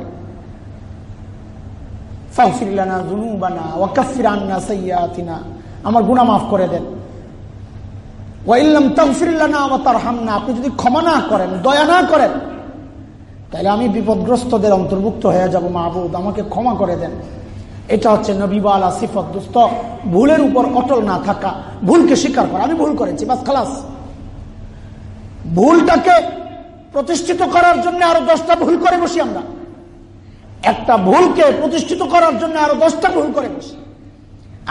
A: আমার গুণা মাফ করে দেন। আপনি যদি ক্ষমা না করেন, দয়া না করেন, তাহলে আমি বিপদগ্রস্তদের অন্তর্ভুক্ত হয়ে যাব মাহবুদ আমাকে ক্ষমা করে দেন। এটা হচ্ছে নবীবালা সিফত, দুস্ত। ভুলের উপর অটল না থাকা। ভুলকে স্বীকার করা। আমি ভুল করেছি, বাস খালাস। ভুলটাকে প্রতিষ্ঠিত করার জন্য আরও দশটা ভুল করে বসি আমরা। একটা ভুলকে প্রতিষ্ঠিত করার জন্য আরও দশটা ভুল করে বসি।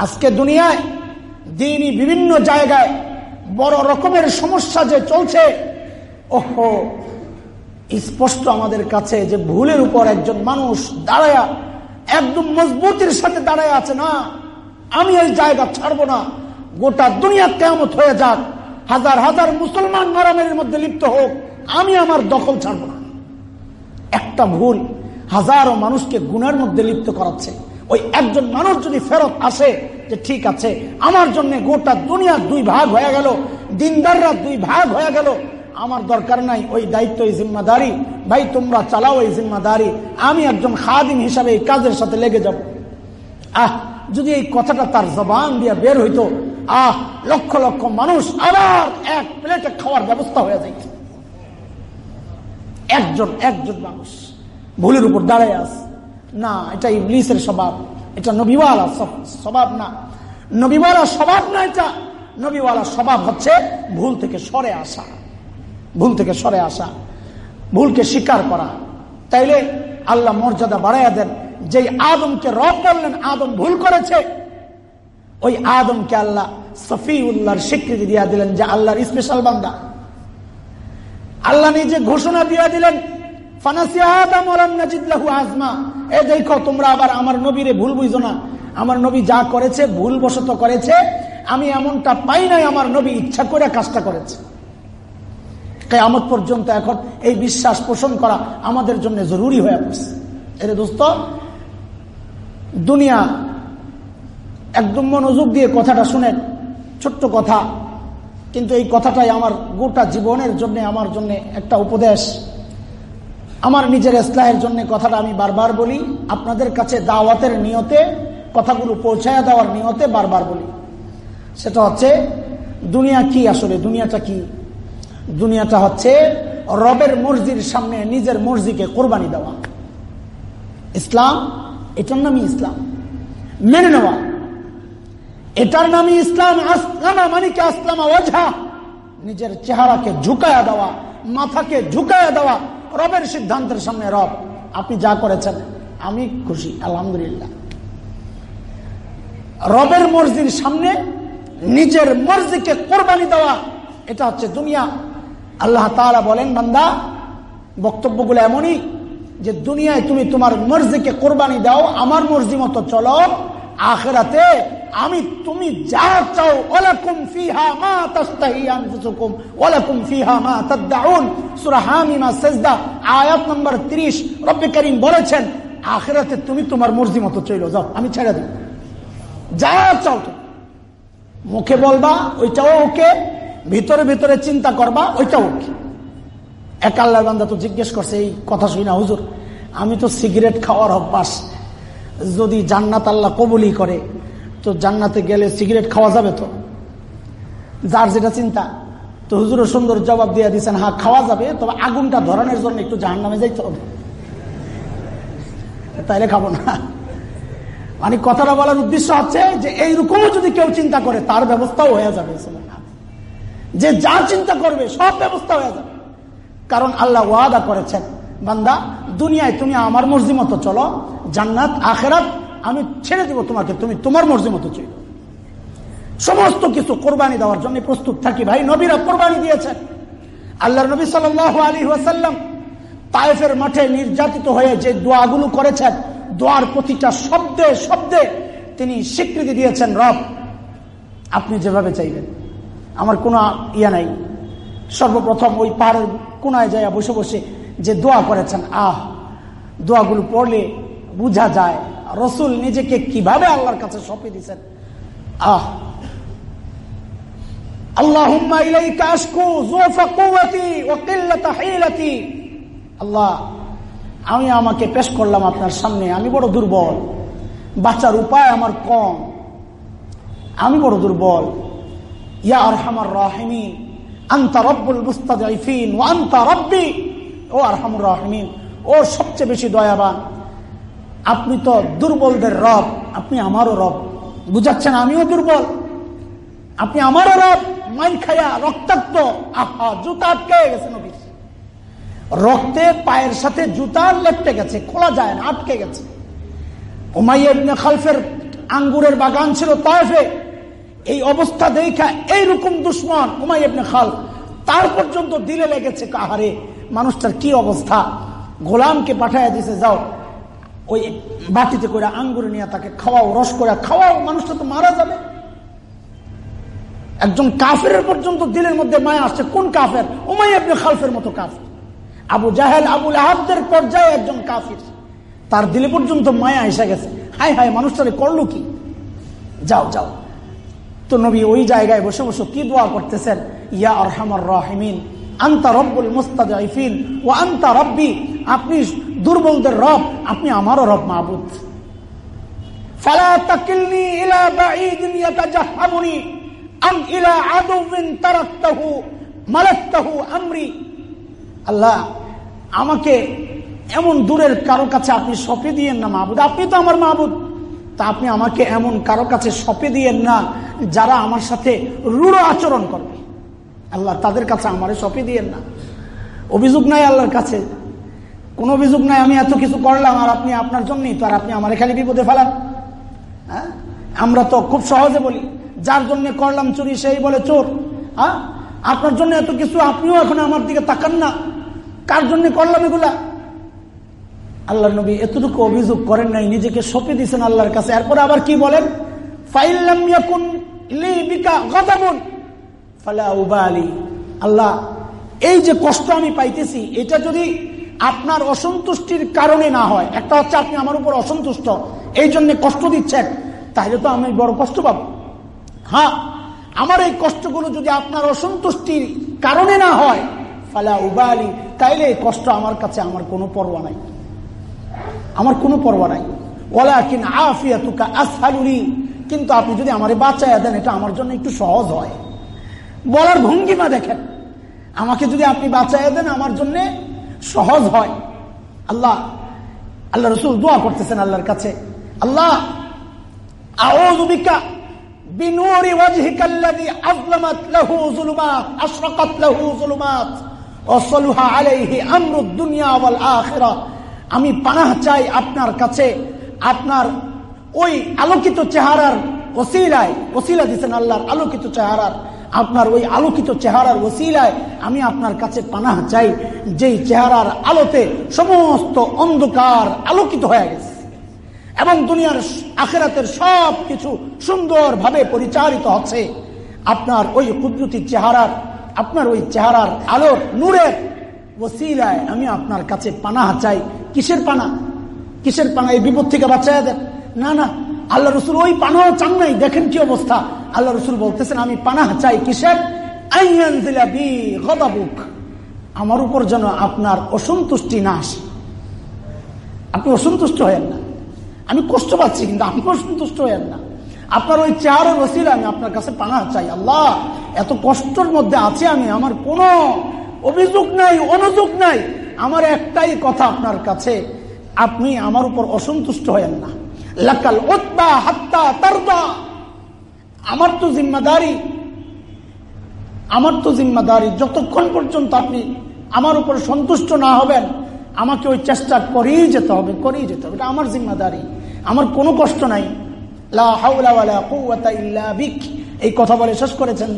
A: আজকে দুনিয়ায় দিনই বিভিন্ন জায়গায় বড় রকমের সমস্যা যে চলছে, ওহো, স্পষ্ট আমাদের কাছে যে ভুলের উপর একজন মানুষ দাঁড়ায় একদম মজবুতির সাথে দাঁড়ায় আছে, না, আমি এই জায়গা ছাড়বো না। গোটা দুনিয়া কেমত হয়ে যাক। হাজার হাজার মুসলমান মারামারির মধ্যে লিপ্ত হোক। আমি আমার দখল ছাড়বো না। একটা ভুল হাজারো মানুষকে গুণের মধ্যে লিপ্ত করাচ্ছে। ওই একজন মানুষ যদি ফেরত আসে যে ঠিক আছে, আমার জন্য গোটা দুনিয়া দুই ভাগ হয়ে গেল, দিনদাররা দুই ভাগ হয়ে গেল, আমার দরকার নাই ওই দায়িত্ব, এই জিম্মাদারি। ভাই, তোমরা চালাও এই জিম্মাদারি। আমি একজন খাদিম হিসাবে এই কাজের সাথে লেগে যাব। আহ, যদি এই কথাটা তার জবান দিয়ে বের হইতো, আহ, লক্ষ লক্ষ মানুষ আবার এক প্লেটে খাওয়ার ব্যবস্থা হয়ে যাইত। একজন একজন মানুষ। ভুলের উপর দাঁড়ায় আস না, এটা ইবলিসের স্বভাব। এটা নবীওয়ালা স্বভাব না। নবীওয়ালা স্বভাব না এটা। নবীওয়ালা স্বভাব হচ্ছে ভুল থেকে সরে আসা। ভুল থেকে সরে আসা। ভুলকে স্বীকার করা। তাইলে আল্লাহ মর্যাদা বাড়াইয়া দেন। যে আদমকে রব বললেন, আদম ভুল করেছে। ওই আদমকে আল্লাহ সফি উল্লাহর স্বীকৃতি দিয়া দিলেন যে আল্লাহর স্পেশাল বান্দা। আল্লাহ নিজে ঘোষণা দিয়া দিলেন এ তোমরা আবার আমার ভুল না। আমার নবী যা করেছে ভুল বশত করেছে। আমি এমনটা পাই নাই, আমার নবী ইচ্ছা করে কাজটা করেছে। কেয়ামত পর্যন্ত এখন এই বিশ্বাস পোষণ করা আমাদের জন্য জরুরি হয়ে পড়ছে। এরে দোস্ত, দুনিয়া একদম মনোযোগ দিয়ে কথাটা শুনেন, ছোট্ট কথা। কিন্তু এই কথাটাই আমার গোটা জীবনের জন্য, আমার জন্য একটা উপদেশ। আমার নিজের ইসলাহের জন্য কথাটা আমি বারবার বলি, আপনাদের কাছে দাওয়াতের নিয়তে, কথাগুলো পৌঁছায়া দেওয়ার নিয়তে বারবার বলি। সেটা হচ্ছে, দুনিয়া কি আসলে? দুনিয়াটা কি? দুনিয়াটা হচ্ছে রবের মসজির সামনে নিজের মসজিকে কোরবানি দেওয়া। ইসলাম, এটার নামই ইসলাম। মেনে নেওয়া। এটার নামই ইসলাম, আসলামা, মানিকে আসলামা ওঝা নিজের চেহারাকে ঝুঁকায়া দেওয়া, মাথাকে ঝুঁকায়া দেওয়া, রবের সিদ্ধান্তের সামনে রব। আপনি যা করেছেন, আমি খুশি, আলহামদুলিল্লাহ। রবের মর্জির সামনে নিজের মর্জিকে কোরবানি দেওয়া, এটা হচ্ছে দুনিয়া। আল্লাহ তালা বলেন, বান্দা, বক্তব্যগুলো এমনই যে দুনিয়ায় তুমি তোমার মর্জিকে কোরবানি দাও, আমার মর্জি মতো চলো, আখেরাতে আমি তুমি যা চাও, ওয়ালাকুম ফিহা মা তাস্তাহি আনফুসুকুম, ওয়ালাকুম ফিহা মা তাদউন সূরা হামিমা সাজদা, আয়াত নম্বর 30 রব্বে করিম বলেছেন, আখেরাতে তুমি তোমার মর্জি মতো চলো যাও, আমি ছেড়ে দেব যা চাও তো মুখে বলবা, ওইটাও ওকে, ভিতরে ভিতরে চিন্তা করবা, ওইটাও ওকে। এক আল্লাহ বান্দা তো জিজ্ঞেস করছে, এই কথা শুই না, হুজুর, আমি তো সিগারেট খাওয়ার অভ্যাস। যদি জান্নাত আল্লাহ কবুলি করে তো জান্নাতে গেলে সিগারেট খাওয়া যাবে তো? যার যেটা চিন্তা, তো হুজুরও সুন্দর জবাব দিয়ে দিচ্ছেন হ্যাঁ খাওয়া যাবে, তবে আগুনটা ধরানোর জন্য একটু জাহান নামে যাইতে হবে। তাইলে খাব না। মানে কথাটা বলার উদ্দেশ্য হচ্ছে যে এইরকমও যদি কেউ চিন্তা করে, তার ব্যবস্থাও হয়ে যাবে যে যা চিন্তা করবে, সব ব্যবস্থা হয়ে যাবে। কারণ আল্লাহ ওয়াদা করেছেন, বান্দা, দুনিয়ায় তুমি আমার মর্জি মতো চলো, জান্নাত, আখেরাত আমি ছেড়ে দিব তোমাকে, তুমি তোমার মর্জি মতো চলো সমস্ত কিছু কোরবানি দেওয়ার জন্য প্রস্তুত থাকি। ভাই, নবীরা কোরবানি দিয়েছেন। আল্লাহ নবী সাল আলী ওয়াসাল্লাম তায়েফের মাঠে নির্যাতিত হয়ে যে দোয়াগুলো করেছেন, দোয়ার প্রতিটা শব্দে শব্দে তিনি স্বীকৃতি দিয়েছেন, রব, আপনি যেভাবে চাইবেন, আমার কোনো ইয়া নাই। সর্বপ্রথম ওই পাহাড়ের কোনায় যায় বসে বসে যে দোয়া করেছেন, আহ, দোয়াগুলো পড়লে বুঝা যায় রসুল নিজেকে কীভাবে আল্লাহর কাছে সঁপে দিচ্ছেন আহ। আল্লাহ আল্লাহ, আমি আমাকে পেশ করলাম আপনার সামনে, আমি বড় দুর্বল। বাচ্চার উপায় আমার কম। আমি বড় দুর্বল। ইয়া আরহামার রাহিমিন, আন্তা রব্বুল মুস্তাদিফিন ও আন্তা রব্বি। ও আরহামুর রাহমিন, ও সবচেয়ে বেশি দয়াবান। আপনি তো দুর্বলদের রব, আপনি আমারও রব। বুঝাচ্ছেন, আমিও দুর্বল। আপনি আমারও রব। মাইন খায়া রক্তাক্ত। আহা, জুতা আটকে গেছে নবীর। রক্তে পায়ের সাথে জুতা লেপটে গেছে, খোলা যায় না, আটকে গেছে। খালফের আঙ্গুরের বাগান ছিল তাইফে এই অবস্থা দেখা এইরকম দুশ্মন উমাইবনে খাল। তার পর্যন্ত দিলে লেগেছে, কাহারে? মানুষটার কি অবস্থা? গোলামকে পাঠাইয়া দিছে, যাও। ওই বাটিতে করে আঙ্গুর নিয়ে তাকে খাওয়াও, রস করে খাওয়াও, মানুষটা তো মারা যাবে। একজন কাফের পর্যন্ত দিলের মধ্যে মায়া আসছে। কোন কাফের? উমাই আপনি খালফের মতো কাফের। আবু জাহেল আবুল আহাবদের পর্যায়ে একজন কাফির। তার দিলে পর্যন্ত মায়া এসে গেছে। হাই হাই মানুষটারে করল কি? যাও যাও। তো নবী ওই জায়গায় বসে বসে কি দোয়া করতেছেন? ইয়া আরহামার রাহিমিন, আন্তা রব্বুল মুস্তাদিফিন ও আন্তা রব্বি, আপনি দুর্বলদের রব, আপনি আমারও রব মাহবুদ আল্লাহ, আমাকে এমন দূরের কারও কাছে আপনি সপে দিয়েন না মাহবুদ আপনি তো আমার মাহবুদ তা আপনি আমাকে এমন কারও কাছে সপে দিয়েন না যারা আমার সাথে রূঢ় আচরণ করবে। আল্লাহ, তাদের কাছে আমারে সপে দিয়েন না। অভিযোগ নাই আল্লাহর কাছে। কোন অভিযোগ নাই, আমি এত কিছু করলাম আর আপনি আপনার জন্যই তো, আর আপনি আমার খালি বিপদে ফেলান। হ্যাঁ? আমরা তো খুব সহজে বলি, যার জন্য করলাম চুরি, সেই বলে চোর। হ্যাঁ? আপনার জন্য এত কিছু, আপনিও এখন আমার দিকে তাকান না। কার জন্য করলাম এগুলা? আল্লাহ নবী এতটুকু অভিযোগ করেন নাই, নিজেকে সপে দিয়েছেন আল্লাহর কাছে। এরপরে আবার কি বলেন? আল্লাহ, এই যে কষ্ট আমি পাইতেছি, এটা যদি আপনার অসন্তুষ্টির কারণে না হয়। একটা হচ্ছে আপনি আমার উপর অসন্তুষ্ট, এই জন্য কষ্ট দিচ্ছেন, তাহলে তো আমি বড় কষ্ট পাব। হ্যাঁ আমার এই কষ্টগুলো যদি আপনার অসন্তুষ্টির কারণে না হয়, ফালা উবালি, তাইলে এই কষ্ট আমার কাছে আমার কোনো পরোয়া নাই। আমার কোনো পরোয়া নাই। ওলা কিন আফিয়া তুকা আসহালুলি, কিন্তু আপনি যদি আমার বাঁচাইয়া দেন, এটা আমার জন্য একটু সহজ হয়। বলার ভঙ্গিমা দেখেন। আমাকে যদি আপনি বাঁচাইয়া দেন, আমার জন্য সহজ হয়। আল্লাহ আল্লাহ রসুল দোয়া করতেছেন আল্লাহর কাছে। আল্লাহ লাহু লাহু আলাইহি দুনিয়া আমি পানাহ চাই আপনার কাছে। আপনার ওই আলোকিত চেহারার ওসিলায়, ওসিলা দিচ্ছেন আল্লাহর আলোকিত চেহারার। আপনার ওই আলোকিত চেহারার ওসিলায় আমি আপনার কাছে পানাহ চাই, যেই চেহারার আলোতে সমস্ত অন্ধকার আলোকিত হয়ে গেছে এবং দুনিয়ার আখেরাতের সব কিছু সুন্দরভাবে পরিচালিত হচ্ছে। আপনার ওই কুদরতি চেহারার, আপনার ওই চেহারার আলোর নূরের ওসিলায় আমি আপনার কাছে পানাহ চাই। কিসের পানা কিসের পানা এই বিপদ থেকে বাঁচাই দেন। না না, আল্লাহ রসুল ওই পানাও চান নাই। দেখেন কি অবস্থা। আল্লাহ রসুল বলতেছেন, আমি পানাহ চাই কিসের? আমার উপর যেন আপনার অসন্তুষ্টি না আসে। আপনি অসন্তুষ্ট হয়েন না। আমি কষ্ট পাচ্ছি, কিন্তু আপনি অসন্তুষ্ট হয়েন না। আপনার ওই চেয়ার বসিলে আমি আপনার কাছে পানা চাই। আল্লাহ, এত কষ্টের মধ্যে আছে আমি, আমার কোনো অভিযোগ নাই, অনুযোগ নাই। আমার একটাই কথা আপনার কাছে, আপনি আমার উপর অসন্তুষ্ট হয়েন না। লাকাল ওত্তা হাত্তা তারদা। আমার তো জিম্মাদারি। আমার তো জিম্মাদারি। যতক্ষণ পর্যন্ত আপনি আমার উপর সন্তুষ্ট না হবেন, আমাকে ওই চেষ্টা করেই যেতে হবে, করেই যেতে হবে। আমার জিম্মাদারি। আমার কোনো কষ্ট নাই। এই কথা বলে শেষ করেছেন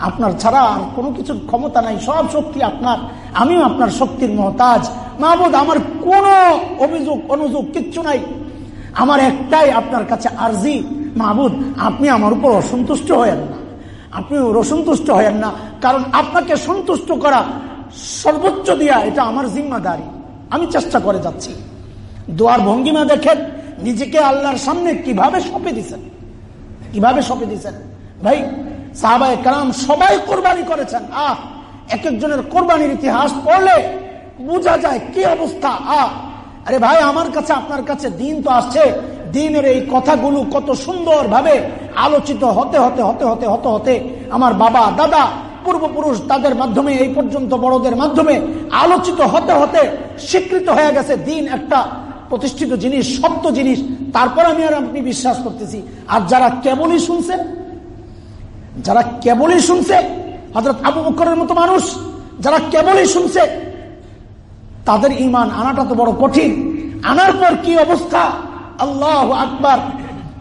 A: আপনার ছাড়া আর কোনো কিছুর ক্ষমতা নাই। সব শক্তি আপনার। আমিও আপনার শক্তির মহতাজ। মাহবুদ, আমার কোনো অভিযোগ, অনুযোগ কিচ্ছু নাই। আমার একটাই আপনার কাছে আরজি, মাহবুদ, আপনি আমার উপর অসন্তুষ্ট হয়েন না। আপনি অসন্তুষ্ট হয়েন না, কারণ আপনাকে সন্তুষ্ট করা সর্বোচ্চ দিয়া এটা আমার জিম্মাদারি। আমি চেষ্টা করে যাচ্ছি। দোয়ার ভঙ্গিমা দেখেন, নিজেকে আল্লাহর সামনে কীভাবে সপে দিছেন? কীভাবে সপে দিছেন? ভাই, সাহাবায় কালাম সবাই কোরবানি করেছেন। আহ, এক একজনের কোরবানির ইতিহাস পড়লে বোঝা যায় কি অবস্থা। আহ আরে ভাই, আমার কাছে, আপনার কাছে দিন তো আসছে। দিনের এই কথাগুলো কত সুন্দর ভাবে আলোচিত হতে হতে হতে হতে হতে হতে আমার বাবা, দাদা, পূর্বপুরুষ তাদের মাধ্যমে, এই পর্যন্ত বড়দের মাধ্যমে আলোচিত হতে হতে স্বীকৃত হয়ে গেছে দিন একটা প্রতিষ্ঠিত জিনিস সত্য জিনিস। তারপর আমি আর আপনি বিশ্বাস করতেছি। আর যারা কেবলই শুনছে, যারা কেবলই শুনছে হজরত আবু বকরের মতো মানুষ, যারা কেবলই শুনছে তাদের ইমান আনাটা তো বড় কঠিন। আনার পর কি অবস্থা? আল্লাহ আকবর।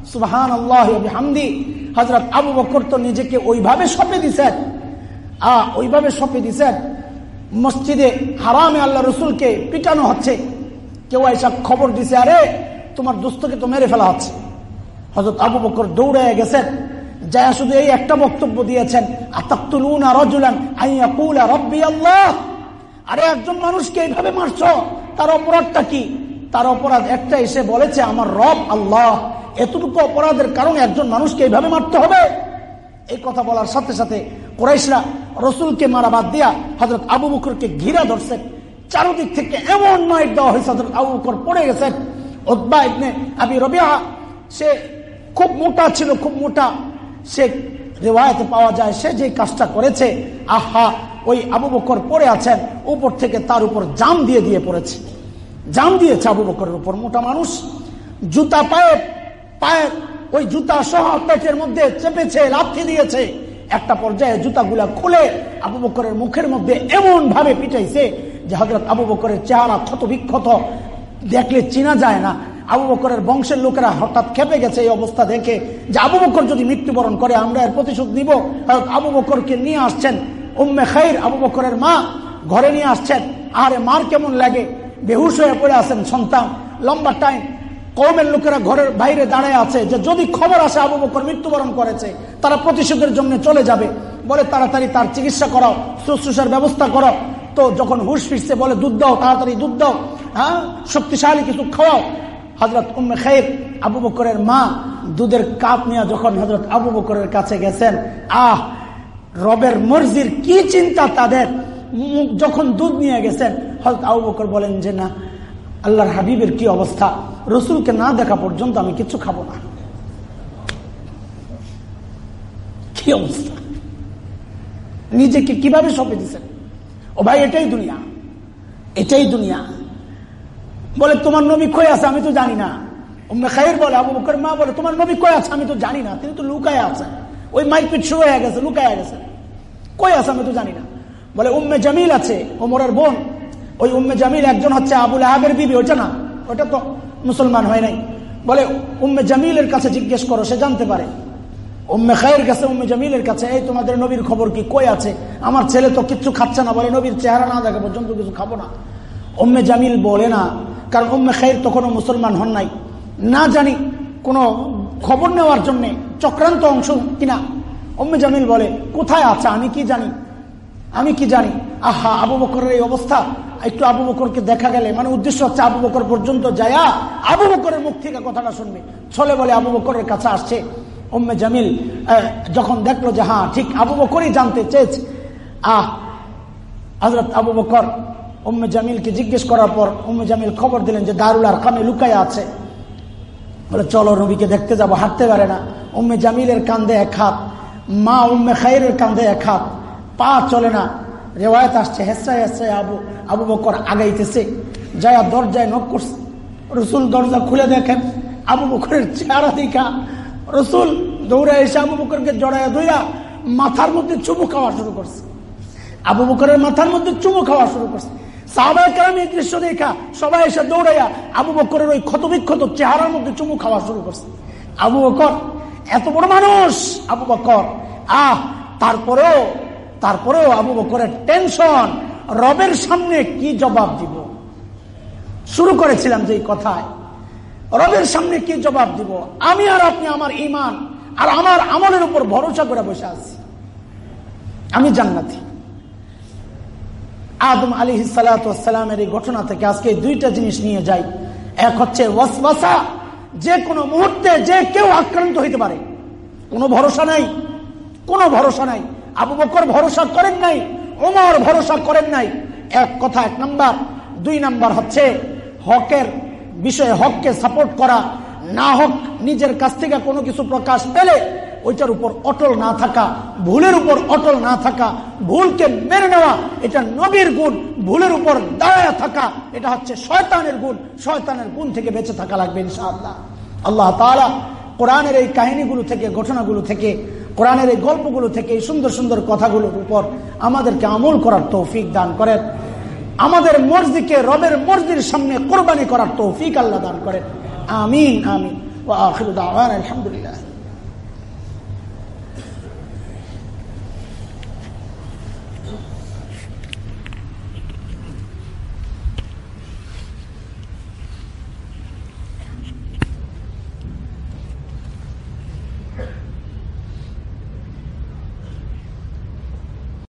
A: সুবাহান আল্লাহ হামদি হজরত আবু বকর তো নিজেকে ওইভাবে সপে দিছেন। আ, ওইভাবে সপে দিছেন। মসজিদে হারামে আল্লাহ রসুলকে পিটানো হচ্ছে। কেউ এসব খবর দিছে, আরে, তোমার দোস্তকে তো মেরে ফেলা হচ্ছে। হজরত আবু বকর দৌড়ে গেছেন। যা শুধু এই একটা বক্তব্য দিয়েছেন, আতাক্তুলুনা রজুলান আইয়াকুলা রব্বি আল্লাহ? আরে একজন মানুষকে এইভাবে মারছ? তার অপরাধটা কি? তার অপরাধ একটা এসে বলেছে, আমার রব আল্লাহ। এতটুকু অপরাধের কারণে একজন মানুষকে এইভাবে মারতে হবে? এই কথা বলার সাথে সাথে কোরাইশরা রসুলকে মারা বাদ দিয়া হজরত আবু বকরকে ঘিরা ধরছেন চারদিক থেকে এমন মাইট দেওয়া হয়েছে হজরত আবু বকর পড়ে গেছেন ওদ্বা ইবনে আবি রবিয়া সে খুব মোটা ছিল, খুব মোটা। সে রেওয়ায়তে পাওয়া যায়, সে যে কাজটা করেছে, আহা, ওই আবু বকর পড়ে আছেন, উপর থেকে তার উপর জাম দিয়ে দিয়ে পড়েছে। জাম দিয়েছে আবু বকরের উপর, মোটা মানুষ। জুতা পায়ে পায়ে, ওই জুতা সহ পেটের মধ্যে চেপেছে, লাথি দিয়েছে। একটা পর্যায়ে জুতাগুলা খুলে আবু বকরের মুখের মধ্যে এমন ভাবে পিটাইছে যে হজরত আবু বকরের চেহারা ক্ষত বিক্ষত দেখলে চিনা যায় না। আবু বকরের বংশের লোকেরা হঠাৎ খেপে গেছে এই অবস্থা দেখে যে আবু বকর যদি মৃত্যুবরণ করে, আমরা এর প্রতিশোধ নিব। আবু বকরকে নিয়ে আসছেন উম্মে খাইর, আবু বকরের মা ঘরে নিয়ে আসছেন। আরে মার কেমন লাগে? বেহুশ হয়ে পড়ে আছেন সন্তান। লম্বা টাইম কৌমের লোকেরা ঘরের বাইরে দাঁড়ায় আছে যে যদি খবর আসে আবু বকর মৃত্যুবরণ করেছে, তারা প্রতিশোধের জন্য চলে যাবে। বলে, তাড়াতাড়ি তার চিকিৎসা করাও, শুশ্রূষার ব্যবস্থা করো। তো যখন হুশ ফিরছে, বলে, দুধ দাও, তাড়াতাড়ি দুধ দাও হ্যাঁ? শক্তিশালী কিছু খাওয়াও। হজরত উম্মে খাইর আবু বকরের মা দুধের কাপ নিয়ে যখন হজরত আবু বকরের কাছে গেছেন, আহ, রবের মর্জির কি চিন্তা তাদের? যখন দুধ নিয়ে গেছেন হজরত আবু বকর বলেন যে না, আল্লাহর হাবিবের কি অবস্থা? রসুলকে না দেখা পর্যন্ত আমি কিছু খাব না। কি অবস্থা? নিজেকে কীভাবে সপে দিচ্ছেন ও ভাই, এটাই দুনিয়া। এটাই দুনিয়া। বলে, তোমার নবী কই আছে? আমি তো জানি না। খাইর বলে, আবু বকর মা বলে, তোমার নবী কই আছে? আমি তো জানি না। তিনি তো লুকায় আছেন ওই মাইপিট শুরু হয়ে গেছে, লুকায় গেছে। কই আছে? আমি তো জানি না। বলে, উম্মে জামিল আছে, ওমরের বোন। ওই উম্মে জামিল একজন হচ্ছে আবুল আহাবের বিবি ওটা না? ওটা তো মুসলমান হয় নাই। বলে, উম্মে জামিলের কাছে জিজ্ঞেস করো, সে জানতে পারে। উম্মে খায়ের কাছে উম্মে জামিলের কাছে, এই তোমাদের নবীর খবর কি? কই আছে? আমার ছেলে তো কিচ্ছু খাচ্ছে না। বলে, নবীর চেহারা না দেখা পর্যন্ত কিছু খাব না। উম্মে জামিল বলে, না কারণ উম্মে খায়ের তখনও মুসলমান হন নাই। না জানি কোনো খবর নেওয়ার জন্য চক্রান্ত অংশ কিনা। উম্মে জামিল বলে, কোথায় আছে? আমি কি জানি? আমি কি জানি? আহা, আবু বকরের এই অবস্থা। একটু আবু বকরকে দেখা গেলে মানে উদ্দেশ্য হচ্ছে আবু বকর পর্যন্ত যায়া আবু বকরের মুখ থেকে কথাটা শুনবে। ছলে বলে আবু বকরের কাছে আসছে। উম্মে জামিল যখন দেখল যে হ্যাঁ ঠিক, আবু বকরই জানতে চেয়েছে। আহ হজরত আবু বকর উম্মে জামিলকে জিজ্ঞেস করার পর উম্মে জামিল খবর দিলেন যে দারুল আর কামে লুকায় আছে। বলে, চলো নবীকে দেখতে যাব, হাঁটতে পারে না। উম্মে জামিলের কান্দে এক হাত, মা উম্মে খাইরের কান্দে এক হাত, পা চলে না। রেওয়ায়ত আসছে হেসায় হেসায় আবু আবু বকর আগাইতেছে। যায়া দরজায় নক করছে। রসুল দরজা খুলে দেখেন, আবু বকরের চেহারা দেখা। রসুল দৌড়ে এসে আবু বকরকে জড়াইয়া ধইয়া মাথার মধ্যে চুমু খাওয়া শুরু করছে। আবু বকরের মাথার মধ্যে চুমু খাওয়া শুরু করছে। সাহাবাহাম এই দৃশ্য দেখা, সবাই এসে দৌড়াইয়া আবু বকরের ওই ক্ষতবিক্ষত চেহারার মধ্যে চুমু খাওয়া শুরু করছে। আবু বকর, এত বড় মানুষ, আবু বকর। আহ, তারপরেও তারপরেও আবু বকরের টেনশন, রবের সামনে কি জবাব দিব? শুরু করেছিলাম যে কথায়, রবের সামনে কি জবাব দিব? আমি আর আপনি আমার ইমান আর আমার আমলের উপর ভরসা করে বসে আছি। আমি জান্নাতি। আদম আলী সালামের এই ঘটনা থেকে আজকে দুইটা জিনিস নিয়ে যাই। এক হচ্ছে যে কোনো মুহূর্তে যে কেউ আক্রান্ত হইতে পারে। কোনো ভরসা নাই, কোনো ভরসা নাই। আবু বকর ভরসা করেন নাই ওমর ভরসা করেন নাই। এক কথা, এক নাম্বার। দুই নাম্বার হচ্ছে হকের বিষয়ে হককে সাপোর্ট করা না হোক, নিজের কাছ থেকে কোনো কিছু প্রকাশ পেলে ওইটার উপর অটল না থাকা, ভুলের উপর অটল না থাকা, ভুলকে মেনে নেওয়া, এটা নবীর গুণ, ভুলের উপর দাঁড়ায় থাকা, এটা হচ্ছে শয়তানের গুণ শয়তানের গুণ থেকে বেঁচে থাকা লাগবে ইনশাআল্লাহ। আল্লাহ তাআলা কোরআনের এই কাহিনীগুলো থেকে, ঘটনাগুলো থেকে, কোরআনের এই গল্পগুলো থেকে এই সুন্দর সুন্দর কথাগুলোর উপর আমাদেরকে আমল করার তৌফিক দান করেন। আমাদের মসজিদকে রবের মসজিদের সামনে কোরবানি করার তৌফিক আল্লাহ দান করেন। আমিন আমিন আলহামদুলিল্লাহ